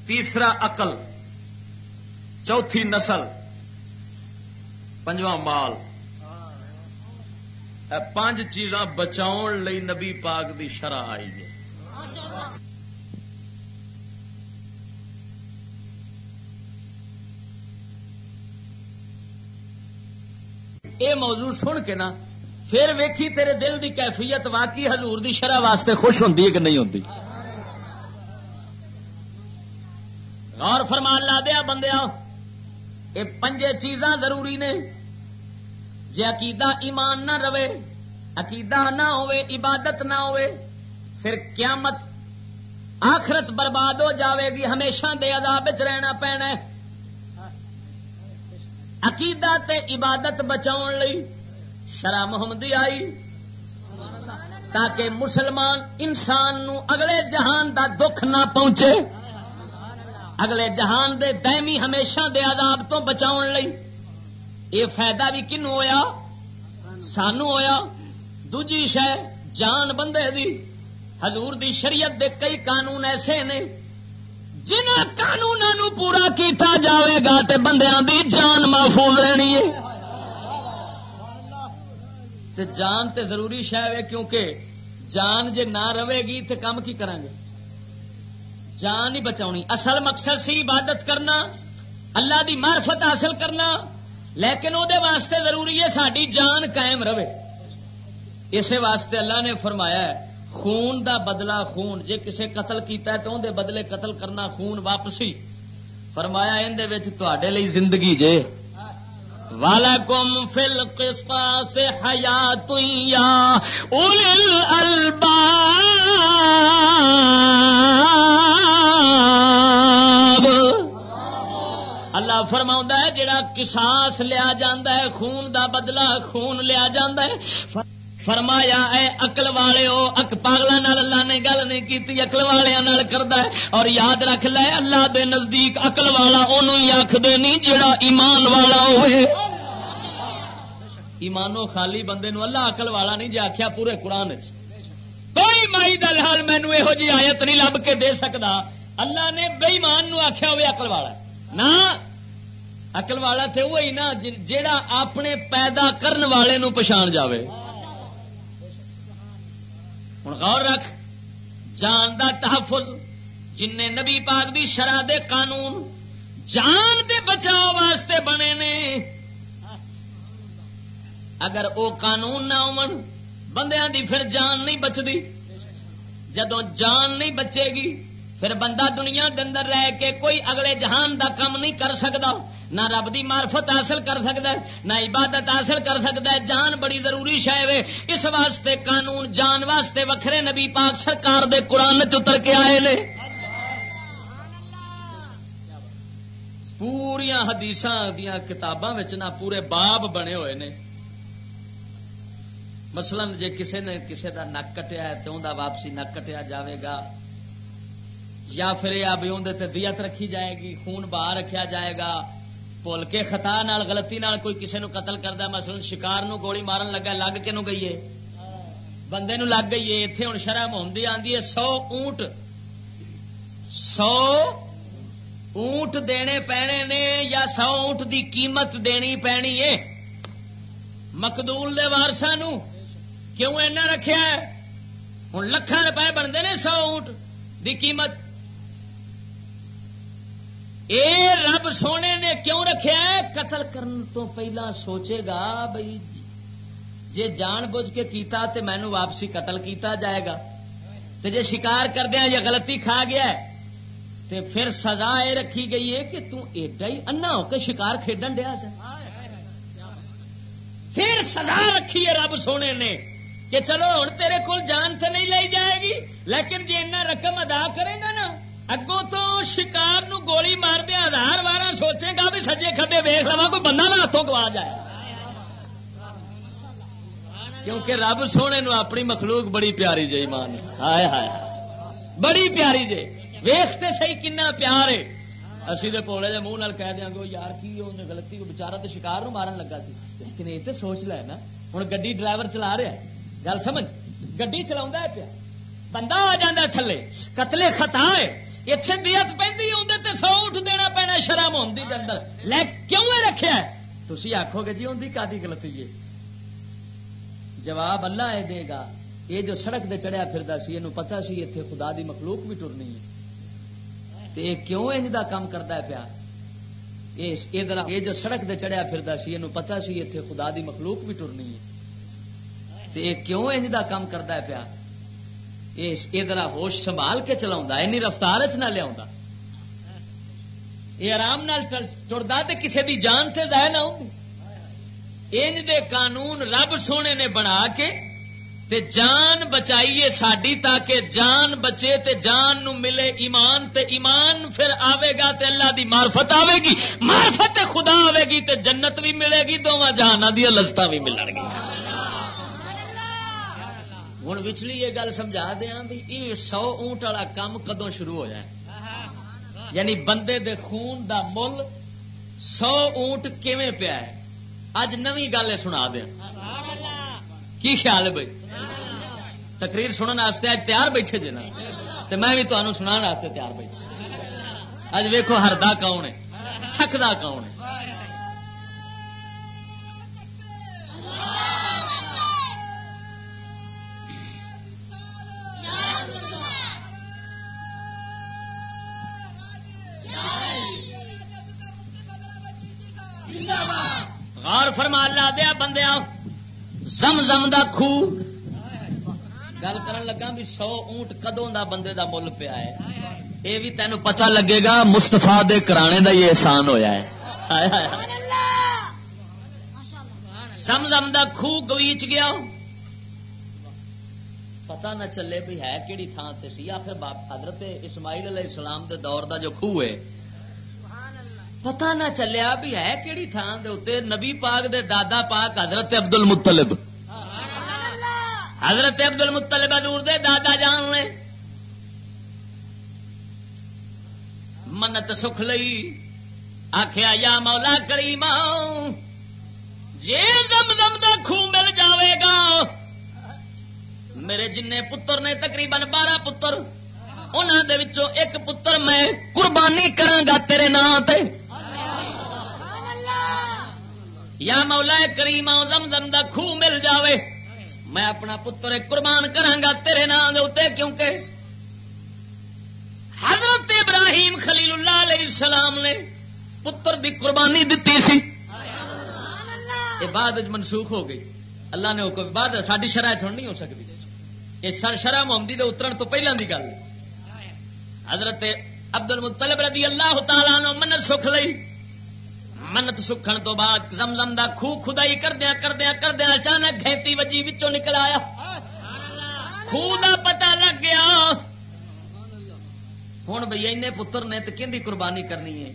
تیسرا اقل چوتھی نسل۔ پنجواں مال۔ پانچ چیزاں بچاؤ لئی نبی پاک دی شرح آئی ہے۔ یہ موضوع سن کے نا، پھر ویکھی تیرے دل دی کیفیت واقعی حضور دی شرح واسطے خوش ہوتی ہے کہ نہیں ہوتی اور فرمان لا دیا بندیا یہ پنجے چیزاں ضروری نے۔ جی عقیدہ ایمان نہ رہے، عقیدہ نہ ہوئے، عبادت نہ ہوئے، پھر قیامت آخرت برباد ہو جاوے گی۔ ہمیشہ دے عذاب رہنا پینا عقیدہ تے عبادت بچاؤ لئی شرح محمدی آئی تاکہ مسلمان انسان نو اگلے جہان دا دکھ نہ پہنچے۔ اگلے جہان دے دائمی ہمیشہ دے عذاب تو بچاؤ لئی۔ یہ فائدہ بھی کنو ہویا؟ سانو ہویا؟ دوجی شہ جان بندے دی۔ حضور دی شریعت دے کئی قانون ایسے نے جن قانون پورا کیتا جاوے گا تے بندیاں دی جان محفوظ رہنی ہے۔ تے جان تے ضروری شہ ہے کیونکہ جان جے نہ رہے گی تے کام کی کریں گے جان ہی بچاؤنی اصل مقصد سی عبادت کرنا، اللہ دی معرفت حاصل کرنا، لیکن وہ واسطے ضروری ہے ساری جان قائم رہے۔ اسی واسطے اللہ نے فرمایا ہے خون دا بدلہ خون۔ جے کسے قتل کیتا ہے تو اندر بدلے قتل کرنا خون واپسی۔ فرمایا اندر لئی زندگی جے۔ والم فل قسطا سے حیات البا اللہ فرما ہے جڑا کساس لیا جاندہ ہے، خون دا بدلہ خون لیا جاندہ ہے۔ فرمایا، اے اقل والے ہو اک پاگل اللہ نے گل نہیں کی اقل والے کرتا ہے اور یاد رکھ لے، اللہ دے نزدیک اقل والا ہی آخر نہیں جڑا ایمان والا ہوئے. ایمانو خالی بندے نو اللہ اقل والا نہیں جی آخیا پورے قرآن کوئی مائی دل حال مینو یہو جی آیت نہیں لب کے دے سکتا اللہ نے بےمان نو آخیا ہوئے اقل والا۔ نہ اقل والا تھے وہی نا جیڑا اپنے پیدا کرن والے نو پچھان جاوے۔ ہوں غور رکھ، جان دا تحفظ، جن نے نبی پاک دی شرح دے قانون جان دے بچاؤ واسطے بنے نے۔ اگر او قانون نہ ہون، بندیاں دی پھر جان نہیں بچتی جدو جان نہیں بچے گی، پھر بندہ دنیا کے اندر رہ کے کوئی اگلے جہان دا کم نہیں کر سکتا نہ رب دی معرفت حاصل کر سکتا ہے، نہ عبادت حاصل کر سکتا ہے۔ جان بڑی ضروری شاید اس واسطے قانون، جان واسطے وکھرے نبی پاک سرکار دے قرآن چتر کے آئے لے پوریا حدیث دیا کتاباں نہ پورے باب بنے ہوئے نے۔ مثلا جی کسی نے کسی کا نک کٹیا ہے تو انہیں واپسی نک کٹیا جاوے گا، یا پھر یہ بھی اندر دیت رکھی جائے گی، خون باہر رکھا جائے گا۔ پل کے خطا نال غلطی نال کوئی کسی نو قتل کرتا مثلا شکار نو گولی مارن لگا لگ کے نو گئی ہے بندے نو لگ گئی ہے اتنے ہوں شرح محمدی آدھی ہے سو اونٹ سو اونٹ دینے پینے نے یا سو اونٹ دی قیمت دینی پینی ہے مقدول دے وارسا نو کیوں ایسا رکھا ہے ہوں لکھان روپئے بنتے ہیں سو اونٹ دی قیمت اے رب سونے نے کیوں رکھا ہے؟ قتل کرن تو پہلا سوچے گا بھائی جے جان بوجھ کے کیتا تے مینو واپسی قتل کیتا جائے گا۔ تے جے شکار کر دیا یا غلطی کھا گیا ہے، تے پھر سزا یہ رکھی گئی ہے کہ تو ایڈا ہی انا ہو کے شکار کھیڈن دیا جائے پھر سزا رکھی ہے رب سونے نے کہ چلو ہوں تیرے کول جان تو نہیں لائی جائے گی، لیکن جی اتنا رقم ادا کرے گا نا اگوں تو شکار نو گولی مار دیا ہزار بارہ سوچے گا بھی سجے کھبے ویخ لوا کوئی بندہ نہ ہاتھوں گوا جائے کیونکہ رب سونے نو اپنی مخلوق بڑی پیاری جی مان ہائے ہائے بڑی پیاری جی ویختے سی کنا پیار ہے اسی دے پوڑے دے منہ کہہ دیا گے یار کی انہیں غلطی کو بچارا تو شکار نو مارن لگا سی لیکن یہ تو سوچ لے نا ہوں گڈی ڈرائیور چلا رہا ہے گل سمجھ گڈی چلا پیا بندہ آ جا تھلے قتلے خطا ہے اتنے دیت پہ اندر سو اٹھ دینا پینا شرم ہوتی اندر لے کیوں رکھا تھی آخو گے جی اندھی کا غلطی ہے جواب اللہ ہے دے گا یہ جو سڑک دے چڑھیا پھر سی یہ پتا سی اتنے خدا دی مخلوق بھی ٹرنی ہے تے یہ کیوں انج دا کام کرتا ہے پیا یہ جو سڑک دے چڑھیا پھر سی یہ پتا سی اتنے خدا دی مخلوق بھی ٹرنی ہے تے کیوں انج دا کام کرتا ہے پیا یہ ہوش سنبھال کے چلا این رفتار چ نہ لیا یہ آرام ٹرتا تو کسی دی جان سے ضائع نہ ہو انج دے قانون رب سونے نے بنا کے تے جان بچائیے ساڈی تاکہ جان بچے تے جان نو ملے ایمان تے ایمان پھر آوے گا تے اللہ دی معرفت آوے گی۔ معرفت خدا آوے گی تے جنت بھی ملے گی دونوں جہان دیا لذت بھی ملن گی۔ ہوں وچلی یہ گل سمجھا دیا بھی یہ سو اونٹ والا کام کدو شروع ہو جائے یعنی بندے دے خون دا مل سو اونٹ کیویں پیا ہے؟ اج نو گل سنا دیا۔ کی خیال ہے بھائی؟ تقریر سننے اج تیار بیٹھے جی نا۔ میں بھی تمہیں سنا تیار بیٹھے اج ویکو ہردا کون ہے؟ تھکدا کون ہے؟ دا خو گل کر لگا بھی سو اونٹ کدوں دا بندے دا مل پیا ہے؟ یہ بھی تین پتا لگے گا مستفا دے کرانے دا یہ احسان ہویا ہے۔ سم دا خو گویچ گیا پتا نہ چلے بھی ہے کہڑی تھان سے سی۔ آخر حضرت اسماعیل علیہ السلام دے دور دا جو خو ہے۔ پتا نہ چلیا بھی ہے کہڑی تھان دے اتنے نبی پاک دے دادا پاک حضرت ابد ال مطلب حضرت ابد ال مطلب ادور دے دادا جان لے۔ منت سکھ لئی۔ آخیا یا مولا کریم جی زم زم دا خو مل جاوے گا۔ میرے جن پتر نے تقریباً بارہ پتر۔ انہوں دے وچوں ایک پتر میں قربانی کرا تیرے نام تے۔ یا مولا کریم زم زم دا خو مل جاوے۔ میں اپنا پتر قربان کرا تیرے نام دے کیونکہ حضرت ابراہیم خلیل اللہ علیہ السلام نے پتر دی قربانی دتی سی۔ یہ بعد منسوخ ہو گئی۔ اللہ نے حکم، بعد ساری شرح تھوڑی نہیں ہو سکتی۔ یہ سر شرح محمدی دے اترن تو پہلے دی گل۔ حضرت عبد المطلب رضی اللہ تعالیٰ نے منت سکھ لئی منت سکھن تو بعد زمزم دا خو خدائی کردیا کردیا کردیا اچانک گھینتی وجی وچوں نکل آیا۔ خو دا پتہ لگ گیا۔ ہوں بھائی این پتر نے تو کہ قربانی کرنی ہے؟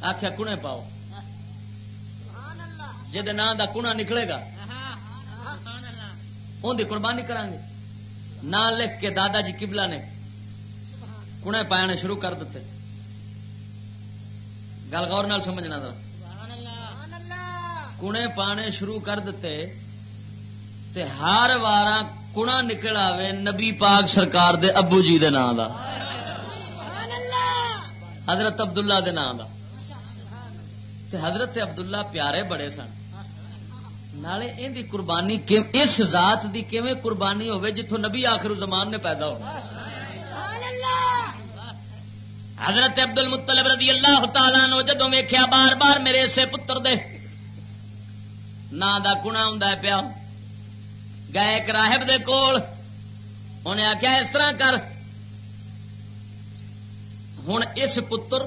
آخیا کنے پاؤ۔ جہد نام دا کنا نکلے گا۔ ان دی قربانی کران گے نام لکھ کے دادا جی کبلا نے کنے پایا شروع کر دیتے گل غور نال سمجھنا تھا کنے پانے شروع کر دیتے تے ہر وار کنا نکل آوے نبی پاک سرکار دے ابو جی دے نام دا۔ حضرت عبداللہ دے نام دا۔ تے حضرت عبداللہ پیارے بڑے سن۔ نالے ان دی قربانی اس ذات دی کیویں قربانی ہوئے جتوں نبی آخر زمان نے پیدا ہو حضرت عبد المطلب رضی اللہ تعالیٰ نو جدو ویخیا بار بار میرے اسے پتر دے نا دا گنا ہوں پیا۔ گئے ایک راہب دے کول، انہیں آخیا اس طرح کر۔ ہوں اس پتر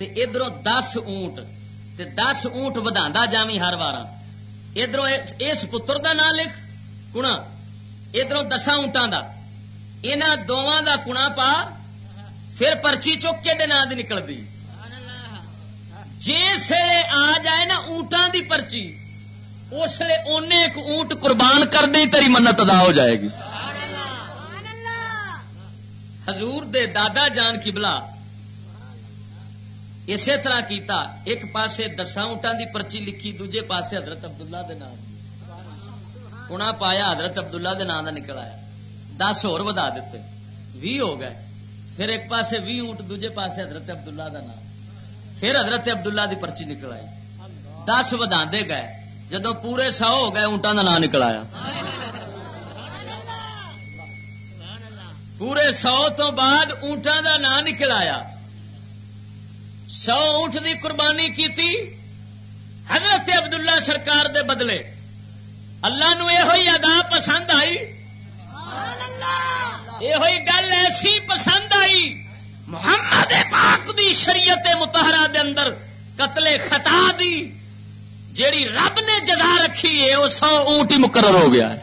ادھر دس اونٹ، تے دس اونٹ ودا جامی ہر بار ادھر اس پتر دا نام لکھ کنا ادھر دسا اونٹان کا یہاں دونوں دا کنا پا پھر پرچی چک کے نام کی نکلتی جس آ جائے نا اونٹان دی پرچی، اس لیے ایک اونٹ قربان کر دیں، تیری منت ادا ہو جائے گی۔ حضور دے دادا جان کی بلا اسی طرح کیتا، ایک پاسے دسا اونٹان دی پرچی لکھی، دوجے پاسے حضرت عبداللہ دے نام۔ کنا پایا حضرت عبداللہ دے نام دا نکل آیا۔ دس ہور ودا دیتے۔ بھی ہو گئے۔ پھر ایک پاسے بھی اونٹ، دوجے پاسے حضرت عبداللہ دا نام۔ پھر حضرت عبداللہ دی پرچی نکل آئی۔ دس ودا گئے۔ جدو پورے سو ہو گئے اونٹان کا نام نکل آیا۔ پورے سو تو بعد اونٹان کا نام نکل آیا۔ سو اونٹ دی قربانی کی حضرت عبداللہ سرکار دے بدلے۔ اللہ نو یہ ہوئی ادا پسند آئی۔ یہ گل ایسی پسند آئی محمد پاک دی شریعت متحرہ دے اندر قتل خطا دی جیڑی رب نے جگہ رکھی ہے وہ سو اونٹ ہی مقرر ہو گیا ہے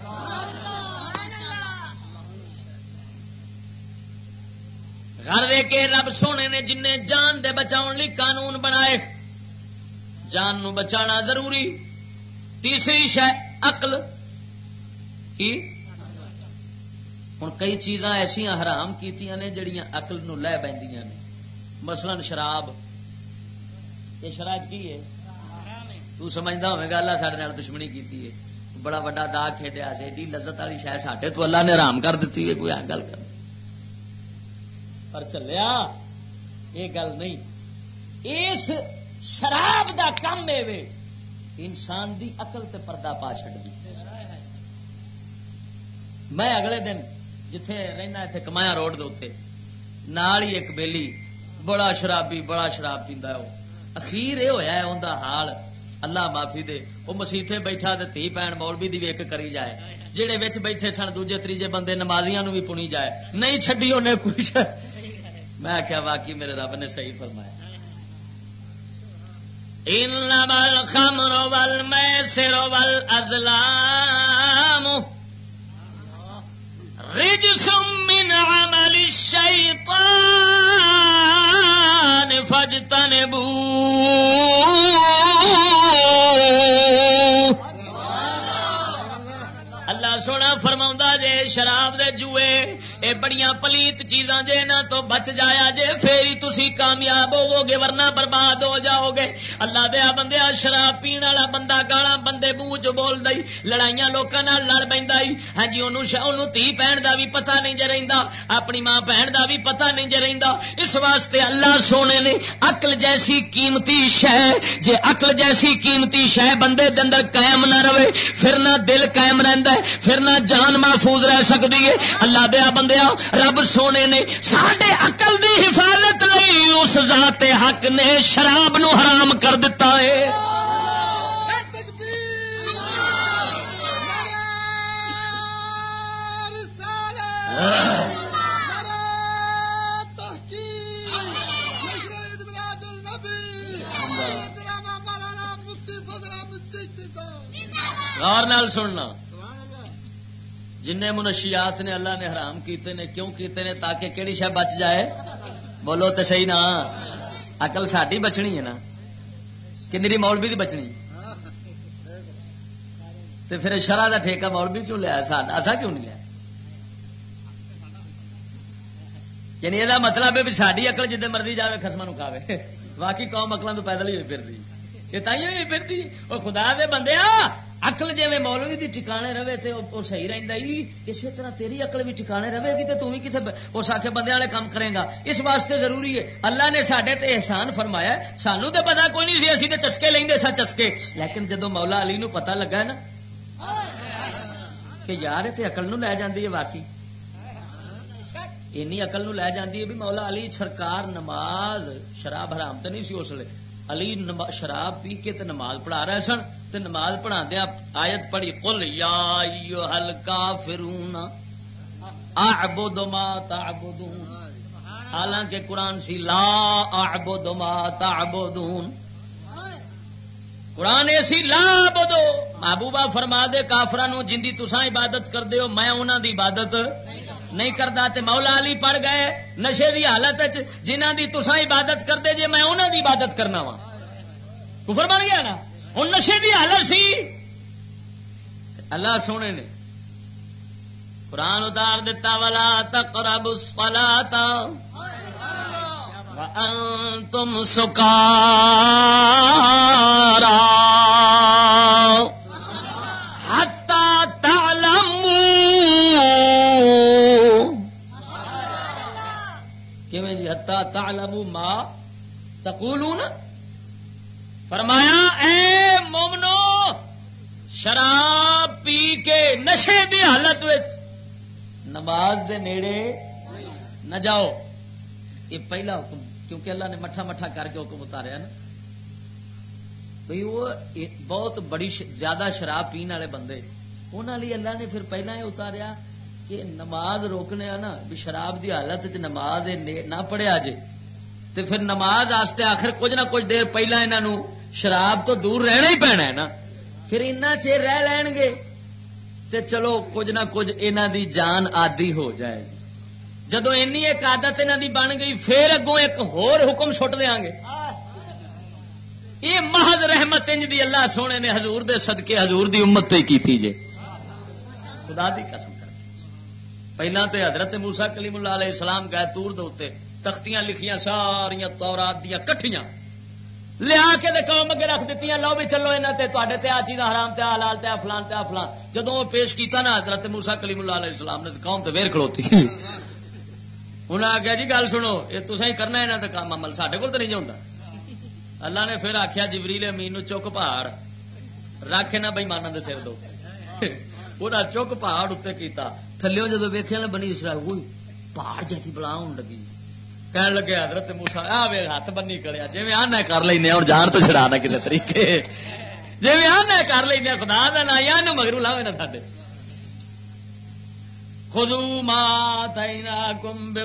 گھر دے کے رب سونے نے جن جان دے بچاؤ لی قانون بنائے جان نو بچانا ضروری تیسری شہ اقل کی ہوں کئی چیزاں ایسا حرام کی جڑیاں اقل نو لے نے۔ مثلا شراب۔ یہ شراب کی ہے؟ تو سمجھتا ہوئے گا اللہ سارے دشمنی کی بڑا وڈا دا کھیڈیا سے۔ ایڈی لذت والی شاید ساڈے تو اللہ نے حرام کر دیتی ہے، کوئی گل کر۔ پر چلیا، یہ گل نہیں۔ اس شراب دا کم ہے انسان دی عقل تے پردہ پا چڑ دی۔ میں اگلے دن جتھے رہنا اتنے کمایا روڈ دے نال ہی ایک بیلی بڑا شرابی بڑا شراب پیندا ہے اخیر یہ ہویا ہے اوندا حال اللہ معافی دے وہ مسیطے بیٹھا تے تھی پین مولوی دی ویک کری جائے جہے بچ بیٹھے سن دوجے تیجے بندے نمازیاں نو بھی پنی جائے نہیں چڈی انہیں کچھ میں کیا واقعی میرے رب نے صحیح فرمایا انما الخمر والمیسر والازلام رجس من عمل الشیطان فاجتنبوه اللہ سونا فرما جے شراب دے جوئے، اے بڑیاں پلیت چیزاں جے نہ تو بچ جایا جے، فیری تسی کامیاب ہوو گے ورنہ برباد شراب پین والا بندہ گالا بندے منہ چ بول دئی، لڑائیاں لوکاں نال لڑ پیندا ہی ہاں جی اونوں اونوں تھی پہن دا بھی پتہ نہیں جے رہندا۔ اپنی ماں بہن دا بھی پتہ نہیں جے رہندا۔ اس واسطے اللہ سونے نے عقل جیسی قیمتی شے، جے عقل جیسی قیمتی شے بندے دے اندر قائم نہ رہے، پھر نہ دل قائم رہندا ہے، پھر نہ جان محفوظ رہ سکتی ہے۔ اللہ دیا بندیا رب سونے نے سڈے اقل دی حفاظت لئی اس ذات حق نے شراب نو حرام کر دیتا ہے۔ غور نال سننا۔ جن منشیات نے اللہ نے حرام کیتے نے، کیوں کیتے نے؟ تاکہ کیڑی شہ بچ جائے؟ بولو تو صحیح نا۔ اقل ساری بچنی ہے نا۔ کہ میری مولوی دی بچنی۔ تو پھر شرح کا ٹھیکہ مولوی کیوں لیا ایسا کیوں نہیں لیا؟ یعنی یہ مطلب ہے ساری اکل جدے مرضی جائے خسما نو کھاوے۔ باقی قوم اکلوں تو پیدل ہی ہوئی پھر یہ تھی ہوئی پھرتی۔ وہ خدا دے بندے آ! اکل جی مولوی دی ٹکانے رہے تو صحیح رہتا ہی اسی طرح تیری اکل بھی ٹکانے رہے گی تو بھی کسی اس آخے بندے والے کام کرے گا اس واسطے ضروری ہے اللہ نے سڈے تے احسان فرمایا سانو تو پتا کوئی نہیں سی اسی تو چسکے لیں سا چسکے لیکن جدو مولا علی نو پتا لگا نا کہ یار اتنے اکل نو لے جاندی ہے واقعی اینی اقل نو لے جاندی ہے بھی مولا علی سرکار نماز شراب حرام تو نہیں سی اس لیے علی شراب پی کے تے نماز پڑھا رہے سن، تے نماز پڑھا دیا آیت پڑھی، قل یا ایوہل کافرون اعبد ما تعبدون۔ حالانکہ قرآن سی، لا اعبد ما تعبدون۔ قرآن ایسی لا بدو محبوبہ فرما دے، کافرانو جن دی تساں عبادت کر دیو میں انہاں دی عبادت نہیں کرتا تے مولا علی پڑ گئے، نشے دی حالت جنہ دی تسا عبادت کر دے جے میں انہوں دی عبادت کرنا وا۔ کفر بن گیا نا؟ ہوں نشے دی حالت سی۔ اللہ سونے نے قرآن اتار دتا والا تقرب الصلاۃ وانتم سکارا تعلموا ما تقولون؟ فرمایا، اے مومنو، شراب پی کے نشے دی حالت وچ نماز دے نیڑے نہ جاؤ۔ یہ پہلا حکم، کیونکہ اللہ نے مٹھا مٹھا کر کے حکم اتاریا نا۔ بھئی وہ بہت بڑی زیادہ شراب پینے والے بندے انہوں نے اللہ نے پھر پہلا یہ اتاریا کہ نماز روکنے نا، بھی شراب دی حالت نماز نہ پڑھیا جے۔ تے پھر نماز آستے آخر کچھ نہ کچھ دیر پہلا انہوں شراب تو دور رہنا ہی پینا ہے نا۔ پھر اتنا چیر رہ لین گے۔ تے چلو کچھ نہ کچھ انہ دی جان آدی ہو جائے گی۔ جدو اینی ایک عادت انہ دی بن گئی، پھر اگوں ایک ہور حکم چھٹ دیا گے۔ یہ محض رحمت انج دی اللہ سونے نے حضور دے صدقے، حضور دی امت تے کی تھی جے۔ خدا دی قسم۔ پہلا تے حضرت موسیٰ کلیم اللہ علیہ السلام گئے تور دے تختیاں لکھیاں ساریا تورات دیا کٹھیاں۔ لیا کے دے قوم اگے رکھ دیتی لو بھی چلو یہاں تے تے تے آ چیز حرام تے حلال تے فلان تے فلان۔ جدو پیش کیتا نا حضرت موسیٰ کلیم اللہ علیہ السلام نے، قوم تے ویر کھڑوتی انہیں آخیا جی گل سنو، یہ تصا ہی کرنا یہاں کام، عمل سڈے کو تو نہیں جاؤں اللہ نے پھر آخیا جبریل امین چک پہاڑ۔ رکھ نہ بئی مانا دے سر دو۔ [LAUGHS] وہ چک پہاڑ اتنے کیتا۔ تھلو جدو ویخیا نا بنی اسرائیل ہوئی پہاڑ جیسی بلا ہوں لگی۔ کہنے لگے حضرت موسا آ ہاتھ بنی کریا جی آنا کر لینا اور جان تو چڑھا کسی طریقے۔ جی آنا کر لینا خدا دا نا یا مگرو لاوے نا ساڈے۔ خدو مات کم بے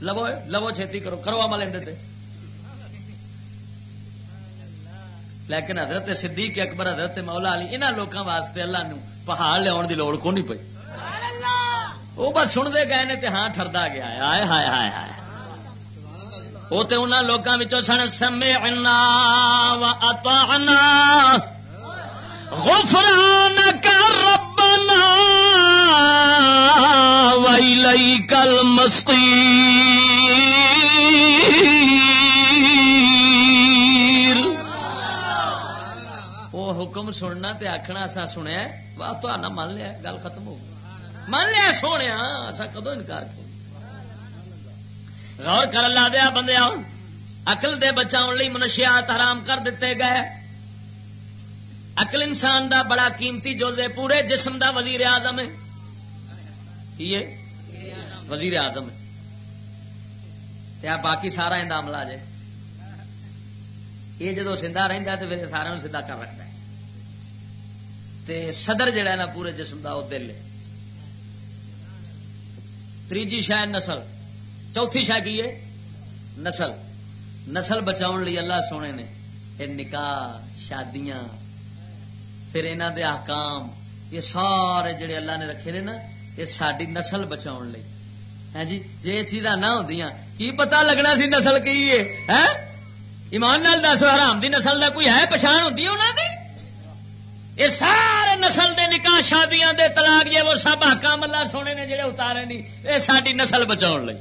لو لو چھتی کرو کرو عمل اندر لیکن حضرت صدیق اکبر، حضرت مولا علی، انہاں لوکاں واسطے اللہ نو پہاڑ لیا دی لوڑ کو نہیں پئی؟ وہ بس سنتے گئے نے تے ہاں ٹردا گیا ہائے ہائے ہائے ہائے وہ تو انہوں لوگوں سن، سمعنا و اطعنا۔ غفرانک ربنا و الیک حکم سننا تے آکھنا اسا سنیا وا تو مان لیا گل ختم ہو گئی۔ مان لیا سونے ہاں، اصا کدو انکار کیا غور کر لا دیا بندیا اقل دے بچاؤ لی منشیات حرام کر دیتے گئے۔ اقل انسان دا بڑا قیمتی جو دے پورے جسم دا وزیر اعظم ہے۔ وزیر اعظم ہے۔ باقی سارا اندام لا جائے یہ جدو سا رہتا تو سارا سیدا کر رکھتا ہے۔ تے صدر جڑا ہے نا پورے جسم دا وہ دل ہے۔ تیجی شاید نسل، چوتھی شاید کی ہے؟ نسل۔ نسل بچاؤ لی اللہ سونے نے یہ نکاح، شادیاں، پھر انہوں دے احکام، یہ سارے جڑے اللہ نے رکھے نے نا، یہ ساری نسل بچاؤ لی ہے ہاں جی جی یہ چیزاں نہ ہوں کی پتا لگنا سی نسل کی ہے؟ ہاں؟ ایمان نال دس حرام دی نسل دا کوئی ہے پچھان ہوتی انہوں دی؟ یہ سارے نسل دے نکاح شادیاں دے طلاق یہ وہ سب حکام اللہ سونے نے جڑے اتارے نہیں یہ ساری نسل بچاؤ لئی۔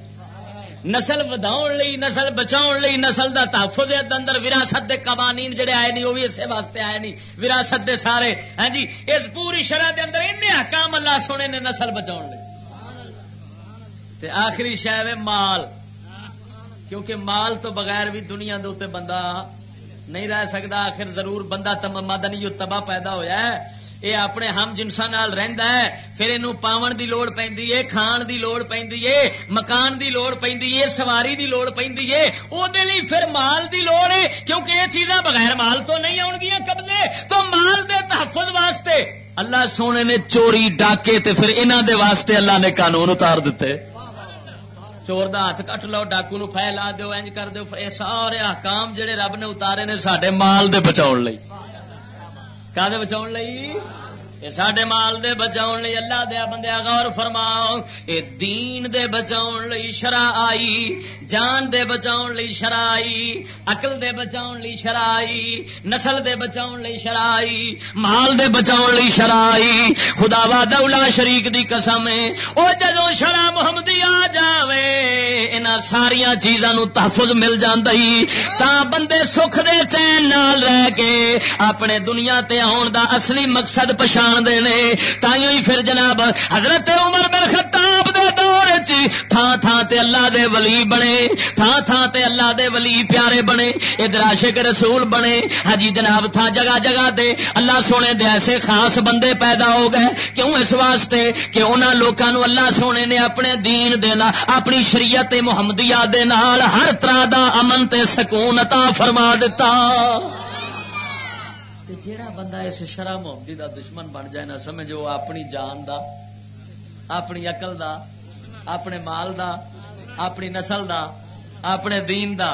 نسل وداؤ لئی، نسل بچاؤ لئی، نسل دا تحفظ دے اندر وراثت دے قوانین جڑے آئے نہیں وہ بھی اسے واسطے آئے نہیں وراثت دے سارے ہاں جی اس پوری شرح دے اندر ان حکام اللہ سونے نے نسل بچاؤ لئی۔ تے آخری شہ مال۔ کیونکہ مال تو بغیر بھی دنیا دے اوتے بندہ نہیں رہ سکتا آخر ضرور بندہ مدنی جو تباہ پیدا ہویا ہے۔ یہ اپنے ہم جنسا نال رہندا ہے، پھر یہ پاون دی لوڑ پیندی ہے کھان دی لوڑ پیندی ہے مکان دی لوڑ پیندی ہے سواری دی لوڑ پیندی ہے او دے لئی پھر مال دی لوڑ ہے کیونکہ یہ چیزاں بغیر مال تو نہیں آن گیا قبلے تو مال دے تحفظ واسطے اللہ سونے نے چوری ڈاکے تے پھر انہاں دے واسطے اللہ نے قانون اتار دیتے۔ چور دا ہاتھ کٹ لو ڈاکو نو پھیلا دیو انج کر دیو اے سارے احکام جڑے رب نے اتارے نے ساڈے مال دے بچاؤ لئی کا دے بچاؤ لئی سڈے مال دے بچاؤ لی اللہ دیا بندیا غور فرماؤ۔ اے دین دے بچاؤ لی شرع آئی، جان دے بچاؤ لی شرع آئی، عقل دے بچاؤ لی شرع آئی، نسل دے بچاؤ لی شرع آئی، مال دے بچاؤ لی شرع آئی۔ خدا وا دولا شریک دی قسم ہے۔ او جدو شرع محمدی آ جاوے، انہاں ساریاں چیزاں نو تحفظ مل جاندی تا بندے سکھ دے چین نال رہ کے اپنے دنیا تے آن دا اصلی مقصد پچھان دے تائیوں ہی پھر جناب حضرت عمر بن خطاب دے دور چی تھان تھان تے اللہ دے ولی بنے تھان تھان تے اللہ دے ولی پیارے بنے ادھر عاشق رسول بنے۔ ہجی جناب تھا جگہ جگہ دے اللہ سونے دے ایسے خاص بندے پیدا ہو گئے۔ کیوں اس واسطے کہ انہاں لوکاں نو اللہ سونے نے اپنے دین دے نا اپنی شریعت محمدیہ دے نال ہر طرح دا امن تے سکون عطا فرما دیتا جیڑا بندہ اس شرح محمدی دا دشمن بن جائے نہ سمجھو اپنی جان دا، اپنی عقل دا، اپنے مال دا، اپنی نسل دا، اپنے دین دا۔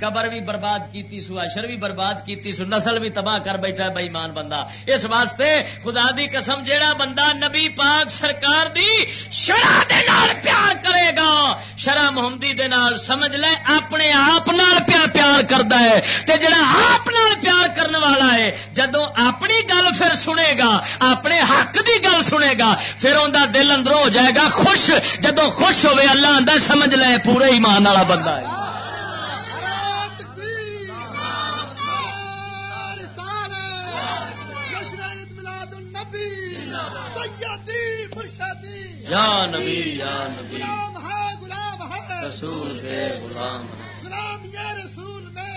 قبر بھی برباد کیتی، سو اشر بھی برباد کیتی، سو نسل بھی تباہ کر بیٹھا ہے بےمان بندہ۔ اس واسطے خدا دی قسم، جیڑا بندہ نبی پاک سرکار دی شرع دے نال پیار کرے گا شرع محمدی دے نال سمجھ لے، اپنے آپ نال پیار پیار کردا ہے۔ تے جڑا آپ نال پیار کرنے والا ہے، جدوں اپنی گل پھر سنے گا، اپنے حق دی گل سنے گا، پھر اوندا دل اندر ہو جائے گا خوش۔ جدوں خوش ہوے اللہ اندر سمجھ لے، پورے ایمان والا بندہ ہے۔ نبی یا نبی۔ غلام ہے غلام ہے۔ رسول کے غلام غلام یا رسول میں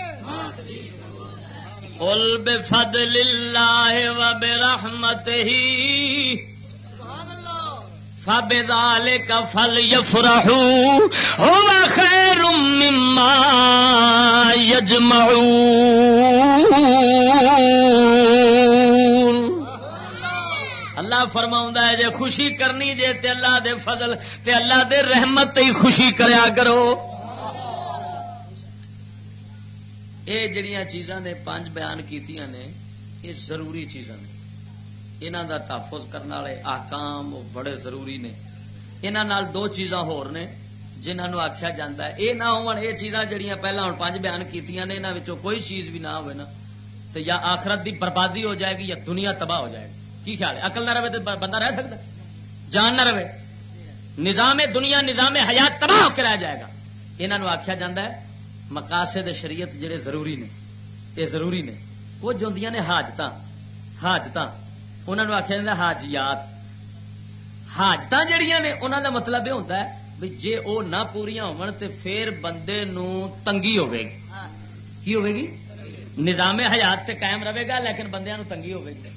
قل بفضل اللہ و برحمتہ۔ فبذلك فليفرحوا هو خير مما يجمعون اللہ فرما ہے، جے خوشی کرنی جے تے اللہ دے فضل، تے اللہ دے رحمت تے خوشی کریا کرو۔ اے جڑیاں چیزاں نے پانچ بیان کیتیاں نے یہ ضروری چیزاں نے۔ انہاں دا تحفظ کرنے والے احکام بڑے ضروری نے۔ انہاں نال دو چیزاں ہور نے، جنہاں نو آکھیا جاندا ہے۔ اے نہ ہون، اے چیزاں جڑیاں پہلا ہن پانچ بیان کیتیاں نے، انہاں وچوں کوئی چیز بھی نہ ہوئے نا؟ تو یا آخرت دی بربادی ہو جائے گی یا دنیا تباہ ہو جائے گی۔ کی خیال ہے؟ عقل نہ رہے تو بندہ رہ سکتا جان نہ رہے۔ نظام دنیا، نظام حیات تباہ ہو کے رہ جائے گا۔ یہاں آخیا جا مقاصد شریعت جڑے ضروری نے یہ ضروری نے۔ کچھ ہوں نے حاجت حاجت انہوں نے آخیا جا حاجیات۔ حاجت جہیا نے انہوں کا مطلب یہ ہوتا ہے بھی جے وہ نہ پوریا ہو پھر بندے نو تنگی ہوے گی۔ کی ہوے گی؟ نظام حیات تے قائم رہے گا، لیکن بندیاں نو تنگی ہوے گی۔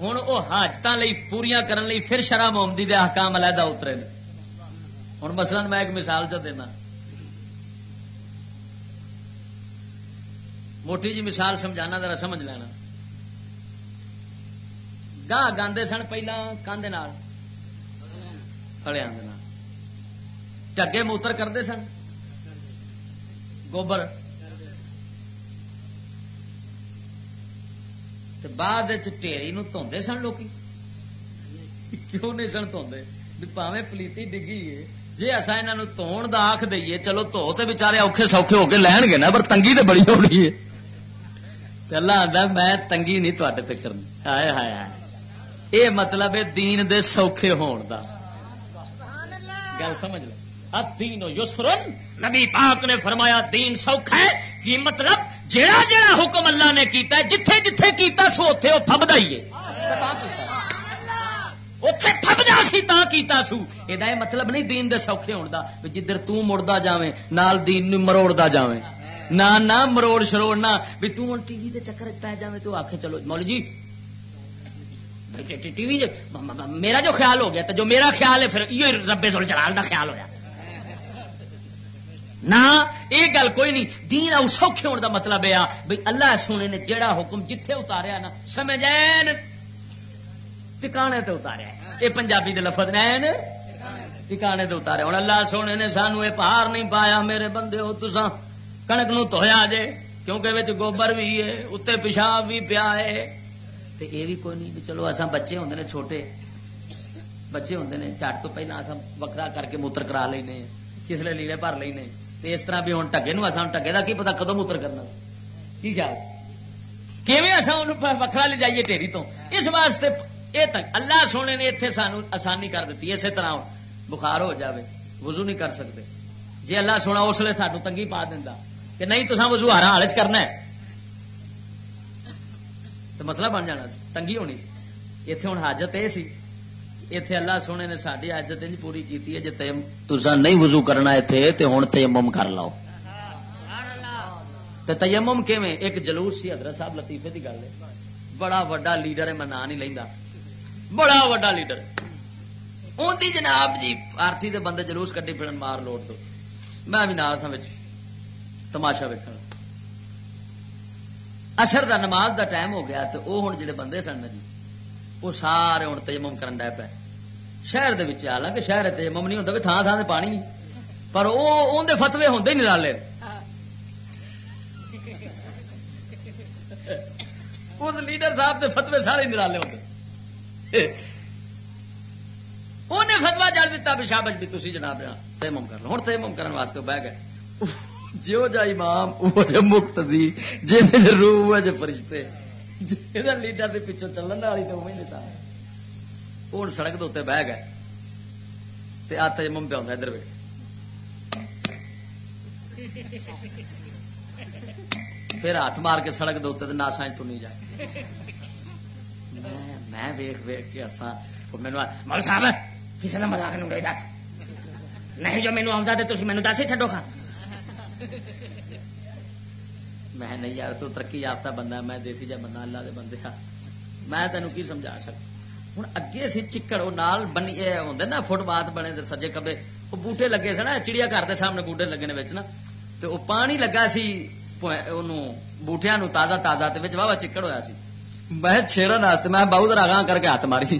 ہوں وہ حاجت پوریا کرنے پھر شرح محمدی دے احکام علیحدہ اترے نے۔ ہوں مثلا میں ایک مثال چ دینا۔ موٹی جی مثال سمجھانا، ذرا سمجھ لینا۔ گاہ گاندے سن پہلا کاندے فلیا ٹگے موتر کرتے سن؟ گوبر۔ بعد ٹیری نو سن لوگ کیوں نہیں سن دھوندے پاوے پلیتی ڈگی ہے جی اصا یہاں دھون دا دئیے چلو دھو تو بچارے اوکھے سوکھے ہو کے لین گے نا پر تنگی تو بڑی ہو رہی ہے اللہ میں تنگی نہیں تے کرنی ہائے ہائے یہ مطلب ہے دین دے سوکھے ہون دا گل سمجھ لو دین یسرن نبی پاک نے فرمایا دین سوکھا ہے کی مطلب جیڑا جیڑا حکم اللہ نے کیتا ہے، جتھے جتھے کیتا سو اوتھے او پھبدا ہی ہے۔ اوتھے پھبدا سی تا کیتا سو۔ اے دا مطلب نہیں دین دے سوکھے ہون دا جدھر تو مڑدا جاویں، نال دین نو مروڑدا جاویں۔ نہ نہ مروڑ شروڑ نہ، بھی تو ہن ٹی وی دے چکر پہ جاویں تو آکھے چلو، مولوی جی ٹی وی میرا جو خیال ہو گیا تو جو میرا خیال ہے، پھر یہ ربے سول جلال کا خیال ہوا نہ یہ گل کوئی نہیں، دین آؤ سوکھے ہونے کا مطلب یہ بھائی اللہ سونے نے جڑا حکم جتھے اتاریا نا، سمجھ ٹکانے تے اتاریا یہ پنجابی دے لفظ نے ٹکانے تے اتاریا ہوں اللہ سونے نے سانو یہ پہاڑ نہیں پایا، میرے بندے ہو تسا کنک نو تویا جے، کیونکہ گوبر بھی ہے اتنے پیشاب بھی پیا ہے۔ تو یہ بھی کوئی نہیں چلو اصا بچے ہوں نے چھوٹے۔ بچے ہوں نے چٹ تو پہلے اصا وکرا کر کے موتر کرا لینے کس لیے لیڑے بھر لینے۔ تو اس طرح بھی ہوں ٹگے نو اصا ٹگے کا کی پتا کدو موتر کرنا؟ کی خیال؟ کیویں اصا وکرا لے جائیے ٹھیری تو؟ اس واسطے یہ تک اللہ سونے نے اتنے سانو آسانی کر دیتی اسی طرح بخار ہو جاوے، وضو نہیں کر سکتے۔ جی اللہ سونا اس لیے سانو تنگی پا دینا کہ نہیں تو وضو ہر حال کرنا ہے۔ تو مسئلہ بن جانا سی، تنگی ہونی سی۔ اتنے ہوں حاجت یہ سی اتنے اللہ سونے نے ساری حاجت پوری کی ہے جی تسا نہیں وضو کرنا اتنے تو ہوں تیمم کر لو تو تیمم کیویں ایک جلوس سی حضرت صاحب لطیفے کی گل ہے بڑا وا لیڈر ہے میں نام نہیں لینا بڑا وا لیڈر ان جناب جی پارٹی دے بندے جلوس کٹی پھرن مار لوٹ دو میں بھی نال تھا تماشا ویکن اثر دا نماز دا ٹائم ہو گیا تو وہ ہوں جڑے بندے سن جی وہ سارے ہوں تجمم کرن ڈے پے شہر دے وچ حالانکہ شہر تجمم نہیں ہوتا تھان تھان سے پانی نہیں پر وہ اندر فتوے ہوندے نہیں رالے اس لیڈر صاحب دے فتوے سارے نرالے ہوتے انہیں فتوا جڑ دیتا بھی شابش بھی تھی جناب تیمم کر لو ہوں تیمم کرنے واسطے بہ گئے جو جا امام وہ جو مکت دی جی روح ہے جو فرشتے لیڈر دے پیچھے چلن والی تو وہ نہیں صاحب ہوں سڑک دے بہ گئے تے آ تیمم پہ آਉਂਦਾ ادھر ویکھ پھر ہاتھ مار کے سڑک دے ناسا تو نہیں جائے میں ویخ ویخ کے ہسا مینو مول صاحب کسی نے مزاق نہیں دس نہیں جو مینو آتا تو مینو دس ہی چڈو کھا میں نہیں یار تو ترقی یافتہ بندہ میں دیسی جا بندہ اللہ دے بندے ہاں میں تینوں کی سمجھا سکتا ہوں اگے سی چکڑ وہ نال بنی ہوں نا فٹ بات بنے دے سجے کبے وہ بوٹے لگے سن چڑیا گھر کے سامنے بوٹے لگے نے نا تو وہ پانی لگا سی بوٹیا نو تازہ تازہ تو واہ چکڑ ہوا سی میں چھیڑن واسطے میں بہت راگاں کر کے ہاتھ ماری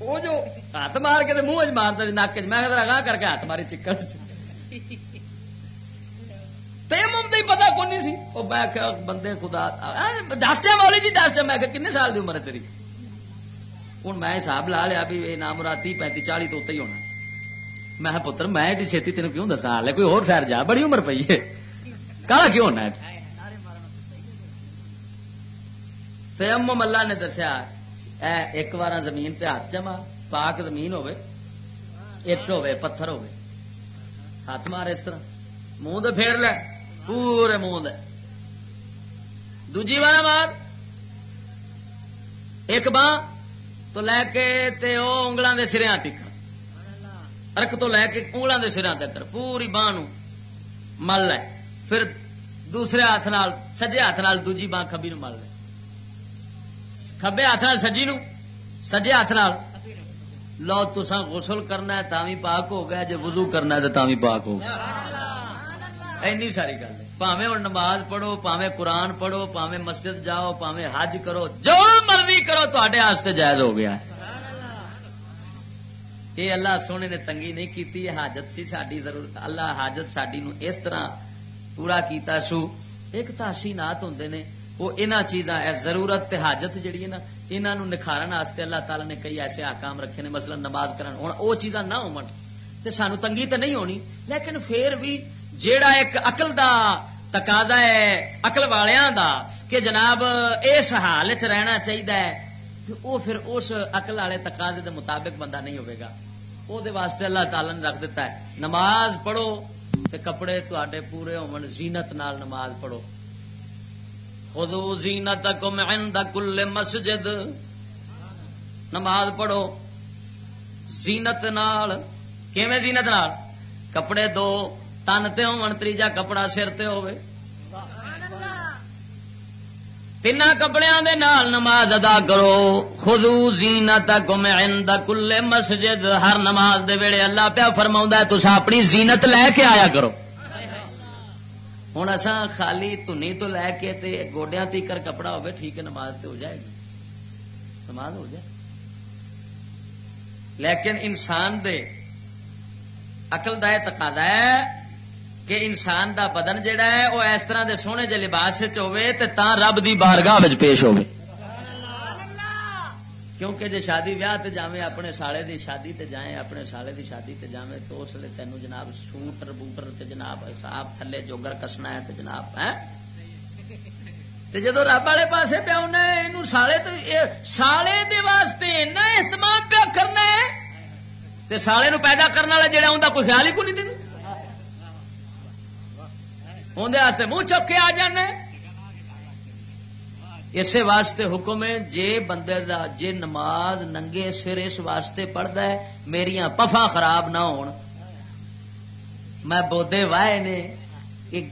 وہ جو ہاتھ مار کے منہ مارتا نک چ میں راگاں کر کے ہاتھ ماری چکڑ تیمم دا ہی پتا کون نہیں سی؟ وہ میں کہ بندے خدا دس چا مولی جی دس چا میں کہ کنے سال دی عمر ہے تیری؟ ہوں میں حساب لا لیا بھی یہ نام راتی پینتی، چالی تو ہی ہونا۔ میں پتر، میں ایڈی چھتی تین کیوں دسا ہال کوئی اور ٹھہر جا، بڑی عمر پی ہے۔ کالا کیوں ہونا ہے؟ تیمم اللہ نے دسیا، اے ایک بار زمین تے ہاتھ جما پاک زمین ہوے اٹ ہوے پتھر ہوے ہاتھ مار اس طرح۔ منہ دے پھیر لے۔ پورے منہ دوجی بار مار۔ ایک باں تو لے کے تے او انگلاں دے سریاں تک رکھ تو لے کے انگلاں دے سریاں تک پوری باں نو مل لے۔ پھر دوسرے ہاتھ نال، سجے ہاتھ نال دوجی باں کھبی نو مل لے۔ کھبے ہاتھ نال سجی نو سجے ہاتھ نال۔ لو تسا غسل کرنا ہے تاوی پاک ہو گیا جے وضو کرنا ہے تو تاوی پاک ہو گیا این ساری گل ہے پاوے ہوں نماز پڑھو پاوے قرآن پڑھو پاوے مسجد جاؤ پاوے حج کرو جو مرضی کرو تے جائز ہو گیا یہ اللہ سونے نے تنگی نہیں کی حاجت سی ساری ضرور اللہ حاجت ساری نو اس طرح پورا کیتا سو ایک تاشینات ہوں نے وہ انہاں چیزاں ضرورت تے حاجت جڑی ہے نا انہاں نو نکھارن واسطے اللہ تعالی نے کئی ایسے آکام رکھے نے مثلا نماز کرن ہن او چیزاں نہ ہون تے سانو تنگی تے نہیں ہونی لیکن پھر بھی جیڑا ایک اقل دا تقاضا ہے اقل والیاں دا، کہ جناب اس حال چ رہنا چاہیے تو وہ پھر اس اقل والے تقاضے دے مطابق بندہ نہیں ہوئے گا۔ وہ دے واسطے اللہ تعالی نے رکھ دیتا ہے، نماز پڑھو تے کپڑے تے پورے ہون، زینت نال نماز پڑھو۔ خودو زینتکم عند کل مسجد۔ نماز پڑھو۔ زینت نال، کیویں زینت نال؟ کپڑے دو۔ تن تے ہون تیجا کپڑا سر تے ہوئے تین کپڑے نماز ادا کرو خدو زینت عند کل مسجد ہر نماز دے ویڑے اللہ پیا فرما تو اپنی زینت لے کے آیا کرو ہوں اصا خالی تنی تو لے کے تے گوڈیا تیکر کپڑا ہوگا ٹھیک ہے نماز تو ہو جائے گی نماز ہو جائے لیکن انسان دے اقل دا تقاضا ہے کہ انسان دا بدن جڑا ہے، وہ اس طرح دے سونے جے لباس ہوے تے تا رب دی بارگاہ وچ پیش ہوے کیونکہ جے شادی ویاہ تے جاویں اپنے سالے دی شادی تے جائیں، اپنے سالے دی شادی تے جاویں تو اس لیے تینوں جناب سوٹر بوٹر تے جناب صاحب تھلے جوگر کسنا ہے تے جناب ہیں تے جدو رب والے پاسے پیا انہیں سالے تو سالے دے واسطے اتنا اہتمام پیا کرنا ہے۔ تے سالے نو پیدا کرنے والا جڑا اوندا کوئی خیال ہی کو نہیں تینوں اندر منہ چک آ جانا اسی واسطے حکم ہے، جے بندے دا، جے نماز ننگے سر اس واسطے پڑھتا ہے میری پفا خراب نہ ہون۔ میں بودے وائے نے، ایک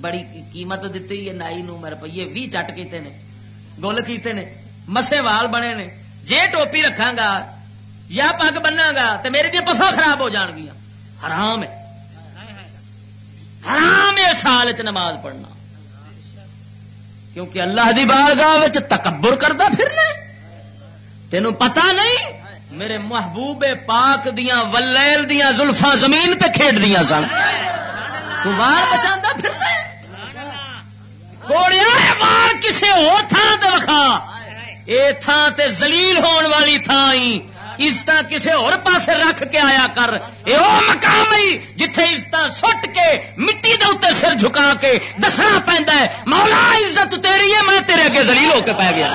بڑی قیمت دیتی ہے، نائی نو میں روپیے بھی چٹ کیتے نے، گل کیتے نے، مسے وال بنے نے۔ جے ٹوپی رکھا گا یا پگ بنا گا تو میری دیا پفا خراب ہو جان گیا حرام ہے۔ حرام ہے سال چ نماز پڑھنا۔ کیونکہ اللہ دی بارگاہ تکبر کرتا پھرنا تینوں پتا نہیں، میرے محبوب پاک دیاں ولیل دیاں زلفا زمین تے کھیڈ دیاں سن۔ تو وار بچا پھرنا کوڑیا وار کسے اور تھان تے وکھا۔ اے تھان تے زلیل ہون والی تھان ہی۔ عزت کسی اور پاسے رکھ کے آیا کر۔ یہ وہ مقام ہی جتھے عزت سٹ کے مٹی دے اتنے سر جھکا کے دسنا پہنتا ہے، مولا عزت تیری ہے، میں تیرے اگے زلیل ہو کے پی گیا۔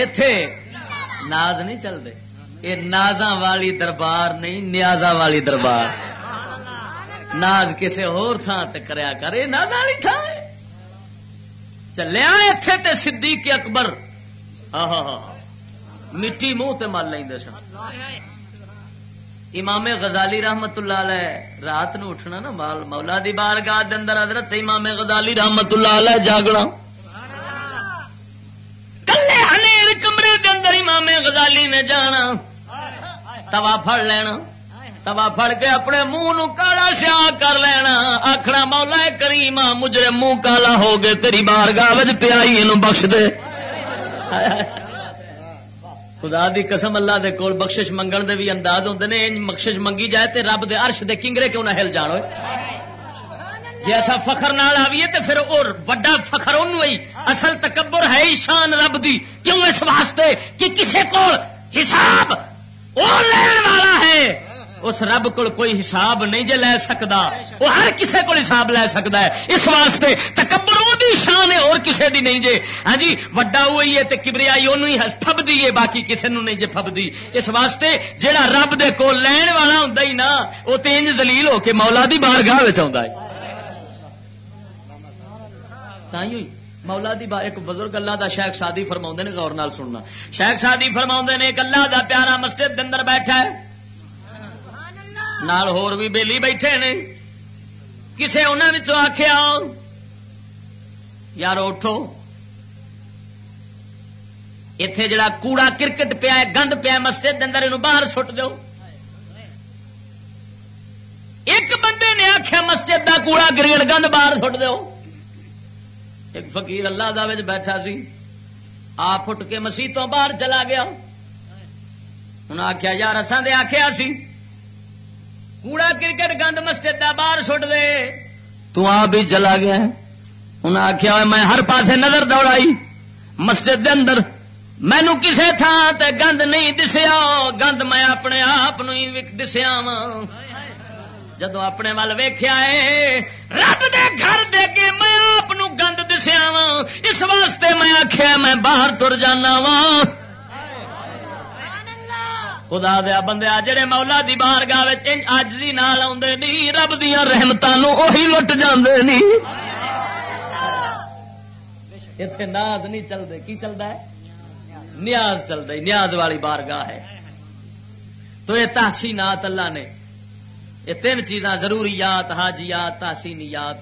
اتے ناز نہیں چلتے یہ نازا والی دربار نہیں نیازا والی دربار۔ ناز کسی ہور تھان تے کریا کر یہ ناز والی تھان چلیا اتے تے صدیق اکبر۔ ہاں مٹی منہ تے مل لیں سن۔ امام غزالی رحمت اللہ علیہ رات نو اٹھنا نا مولا دی بارگاہ دے اندر حضرت امام غزالی رحمت اللہ علیہ جاگنا۔ امام غزالی نے جانا، توا پھڑ لینا۔ توا پھڑ کے اپنے منہ نو کالا سیاہ کر لینا۔ آخنا مولا کریم مجرے منہ کالا ہو گئے، تیری بار گاہ پیائی بخش دے۔ خدا دی قسم، اللہ دے کول بخشش منگن دے بھی انداز ہوندے نے۔ بخشش منگی جائے تے رب دے عرش دے کنگرے کیوں نہ ہل جان ہوئے؟ جی ایسا فخر نال آئیے تو پھر اور وڈا فخر ان اصل تکبر ہے شان رب دی۔ کیوں اس واسطے؟ کہ کسے کو حساب اور لین والا ہے۔ اس رب کو کوئی حساب نہیں جے لے سکتا وہ ہر کسے کو حساب لے سکتا ہے۔ اس واسطے تکبر وہ دی شان ہے اور کسے دی نہیں جے۔ ہاں جی وڈا ہوئی ہے تے کبریائی اونوں ہی پھب دی ہے، باقی کسے نو نہیں جے پھب دی اس واسطے جیڑا رب دے کو لین والا ہوندا ہی نا وہ تے انج ذلیل ہو کے مولا دی بارگاہ وچ آوندا ہے۔ ہوئی مولا دی بار ایک بزرگ اللہ دا شیخ سادی فرما نے غور نال سننا شیخ سادی فرما نے ایک اللہ دا پیارا مسجد اندر بیٹھا ہے نال ہور بھی بیلی بیٹھے نے کسے انہوں نے آخیا یار اٹھو اتے جڑا کوڑا کرکٹ پیا ہے گند پیا مسجد اندر یہ باہر سٹ دو ایک بندے نے آخیا مسجد دا کوڑا کرکٹ گند باہر سٹ دو ایک فقیر اللہ دا بیٹھا سی۔ آپ اٹھ کے مسیح تو باہر چلا گیا۔ انہیں آخیا یار اصل دے آخیا سی، کوڑا کرکٹ گند مسجد دا باہر سٹ دے۔ تو آپ بھی چلا گیا۔ انہیں آخیا میں ہر پاسے نظر دوڑائی۔ مسجد دے اندر مینو کسے تھان تے گند نہیں دسیا، گند میں اپنے آپ دسیا وا جدو اپنے وال ویخیا ہے، رب دے گھر دے کے میں آپ گند دسیا وا اس واسطے میں آخیا میں باہر تر جانا وا خدا دیا بندے جڑے مولا دی بار گاہ اج دی نال آدھے نہیں رب دیا رحمتوں وہی لٹ جاندے نہیں اتنے ناز نہیں چلتے کی چلتا ہے؟ نیاز چلتا نیاز والی بار گاہ ہے۔ تو یہ تحسینات اللہ نے یہ تین چیزاں، ضروریات، حاجیات، تحسینیات۔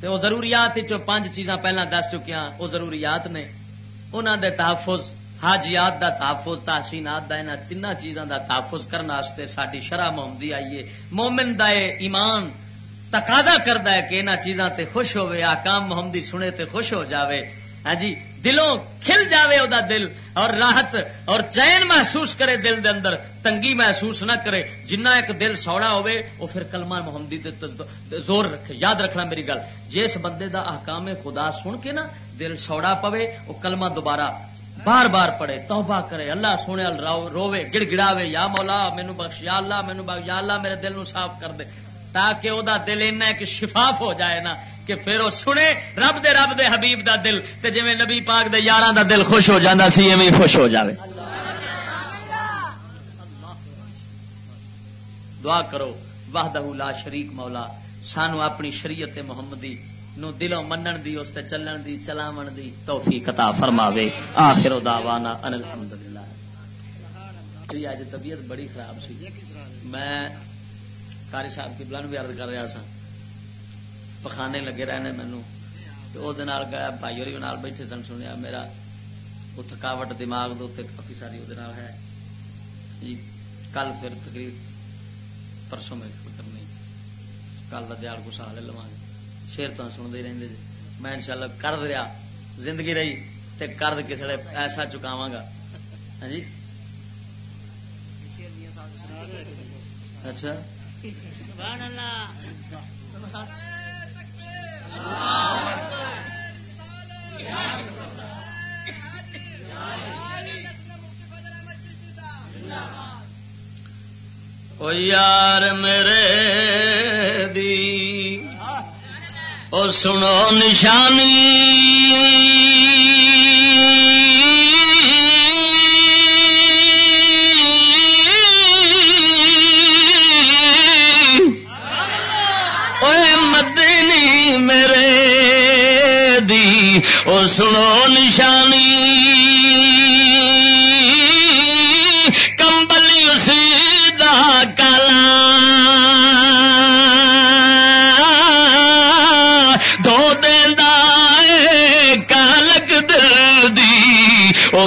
تو وہ ضروریات چو پانچ چیزاں پہلا دس چکیا وہ ضروریات نے۔ انہوں دے تحفظ، حاجیات دا تحفظ، تحسینات دا، انہاں تین چیزاں دا تحفظ کرنے ساری شرح محمدی آئیے مومن دا ایمان تقاضا کرتا ہے کہ انہاں چیزاں تے خوش ہوئے آکام محمدی سنے تے خوش ہو جاوے۔ ہاں جی دلوں کھل جاوے او دا دل اور راحت اور چین محسوس کرے دل دے اندر، تنگی محسوس نہ کرے۔ جنہ ایک دل سوڑا ہوئے وہ پھر کلمہ محمدی تے زور رکھے۔ یاد رکھنا میری گل، جس بندے دا احکام خدا سن کے نا دل سوڑا پوے وہ کلمہ دوبارہ بار بار پڑھے، توبہ کرے۔ اللہ سونے روے گڑ گڑاوے یا مولا مینو بخش، یا اللہ مینو بخش، یا اللہ میرے دل نو صاف کر دے، تاکہ او دا دل اینا کہ شفاف ہو جائے نا۔ کہ پھر وہ سنے، رب دے رب دے حبیب دا دل، تے جویں نبی پاک دے یاراں دا دل خوش ہو جاندا سی، ایویں خوش ہو جاوے۔ دعا کرو، وحدہ لا شریک مولا، سانو اپنی شریعت محمدی نو دلوں منن دی، اس تے چلن دی، چلاون دی توفیق عطا فرماوے۔ آخر دعوانا ان الحمدللہ۔ جی اج طبیعت بڑی خراب سی۔ میں کاری صاحب کی بلن بھی عرض کر رہا سا پخانے لگے رہنے مینو تو وہ گیا بھائی اور نال بیٹھے سن سنیا، میرا وہ تھکاوٹ دماغ دے کافی ساری وہ ہے۔ جی کل پھر تقریب پرسوں میں فکر نہیں کل کا دیال کو سال لوا گے۔ شیر تو سنتے رہتے جی۔ میں ان شاء اللہ کرد رہا، زندگی رہی تے کرد کسی ایسا چکاوا گا۔ ہاں جی؟ اچھا۔ او یار میرے دی او سنو نشانی او سنو نشانی کمبلی اس دا کالا دو دین کالک دل دی او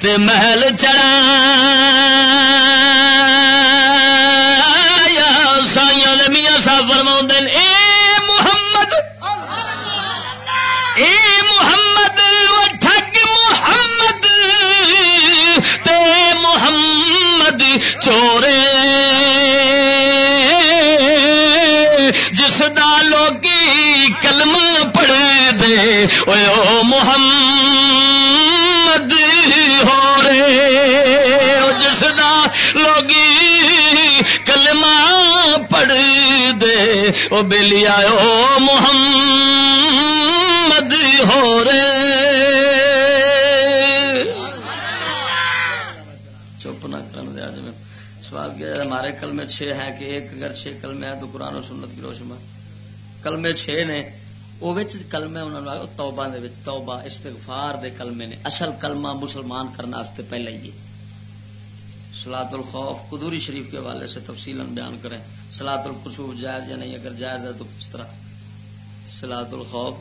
تے محل چڑھا او بلیا او محمد ہو رے۔ چپ نہ کر دیا جی سوال کیا ہمارے کلمے چھ ہیں کہ ایک اگر چھ کلمے ہیں تو قرآن و سنت کی روشن کلمے چھ نے وہ کلمے انہوں نے توبہ دے توبہ، استغفار دے کلمے نے۔ اصل کلمہ مسلمان کرنا واسطے پہلے ہی ہے۔ سلاد الخوف قدوری شریف کے حوالے سے تفصیل بیان کریں۔ سلاد القصوف جائز یا نہیں؟ اگر جائز ہے تو کس طرح؟ سلاد الخوف،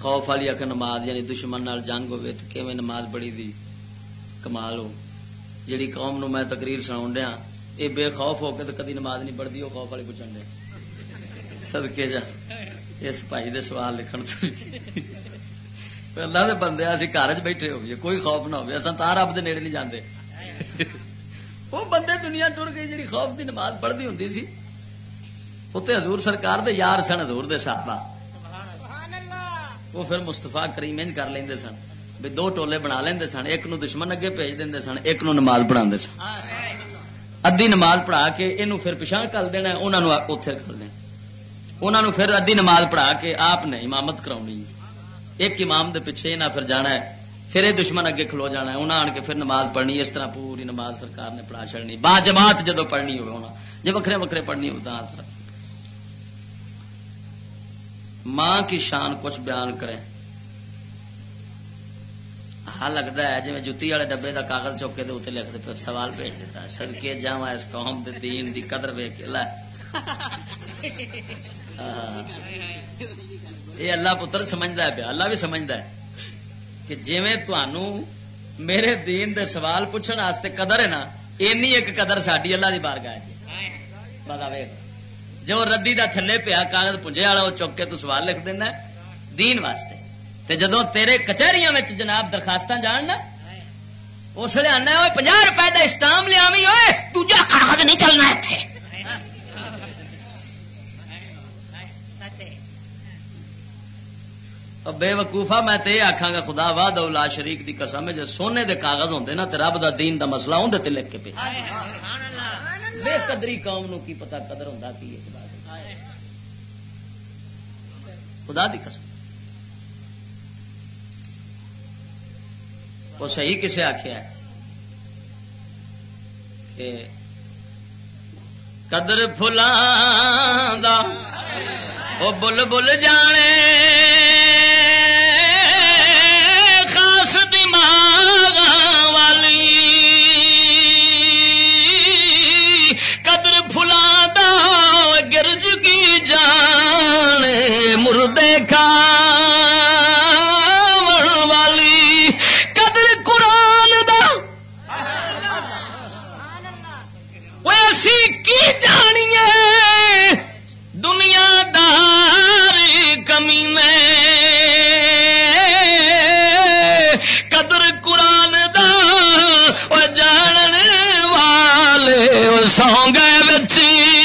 خوف والی اک نماز یعنی دشمن نال جنگ ہوئے تو کیویں نماز پڑھی دی؟ کمال ہو۔ جیڑی قوم نو میں تقریر سنا دیا یہ بے خوف ہو کے تو کدی نماز نہیں پڑھتی وہ خوف والی پوچھن دے سدکے جا۔ اس بھائی دے سوال لکھن تو۔ اللہ دے بندے، اسی گھر چ بیٹھے ہوئے کوئی خوف نہ ہوئے اصل تا رب دے نیڑے نہیں جاندے۔ وہ بندے دنیا ٹر گئی جی خوف دی نماز پڑھتی ہوں سی۔ اتنے حضور سرکار دے یار سن، حضور دے صحابہ۔ وہ پھر مستفا کریم کر لیں سن۔ بھی دو ٹولے بنا لیں سن، ایک نو دشمن اگے بھیج دیں سن، ایک نو نماز پڑھا سن۔ ادی نماز پڑھا کے یہ پھر پچھا کر دینا انہوں نے اتنے کر دینا انہوں نے پھر ادی نماز پڑھا کے آپ نے امامت کرانی ایک امام دے پیچھے نہ پھر جانا ہے۔ پھر یہ دشمن اگے کھلو جانا ہے انہیں آن کے پھر نماز پڑھنی اس طرح پوری نماز سرکار نے پڑھا چڑنی با جماعت جدو پڑھنی ہونا جی وکرے وکرے پڑھنی ہو تو ماں کی شان کچھ بیان کریں۔ ہاں لگتا ہے جی جتی والے ڈبے کا کاغذ چوکے دے اتنے لکھ دے سوال بھیج دیتا ہے سڑکے جا اس قوم دے دین دی قدر ویک کے۔ لے۔ یہ اللہ پتر سمجھتا ہے پیا، اللہ بھی سمجھتا ہے۔ کہ جی میرے دین دے سوال پوچھنے واسطے قدر ہے نا، اینی ایک قدر ساری اللہ کی بار گائے جو ردی دا تھلے پیا کاغذ پنجے والا، وہ چک کے تو سوال لکھ دینا دین واسطے۔ تے جدو تیرے کچہریاں میں جناب درخواست جان نا، اس لیے آنا پناہ روپئے کا اسٹام لیا دوجا کاغذ نہیں چلنا اتنے بے وقوفا میں تے آخا گا، خدا وا دولا شریک دی قسم ہے جے سونے دے کاغذ ہوندے نا، تے رب دا دین دا مسئلہ ہوندے تے لکھ کے پہ بے قدری قوم نو کی پتہ قدر ہوندا کی ہے؟ خدا دی قسم۔ وہ صحیح کسے آخیا ہے کہ قدر فلاں دا، وہ بل بل جانے۔ والی۔ قدر قرآن دا۔ کی جانیے دنیا دار کمی میں۔ قدر قرآن دا۔ جان والے سو گئے بچی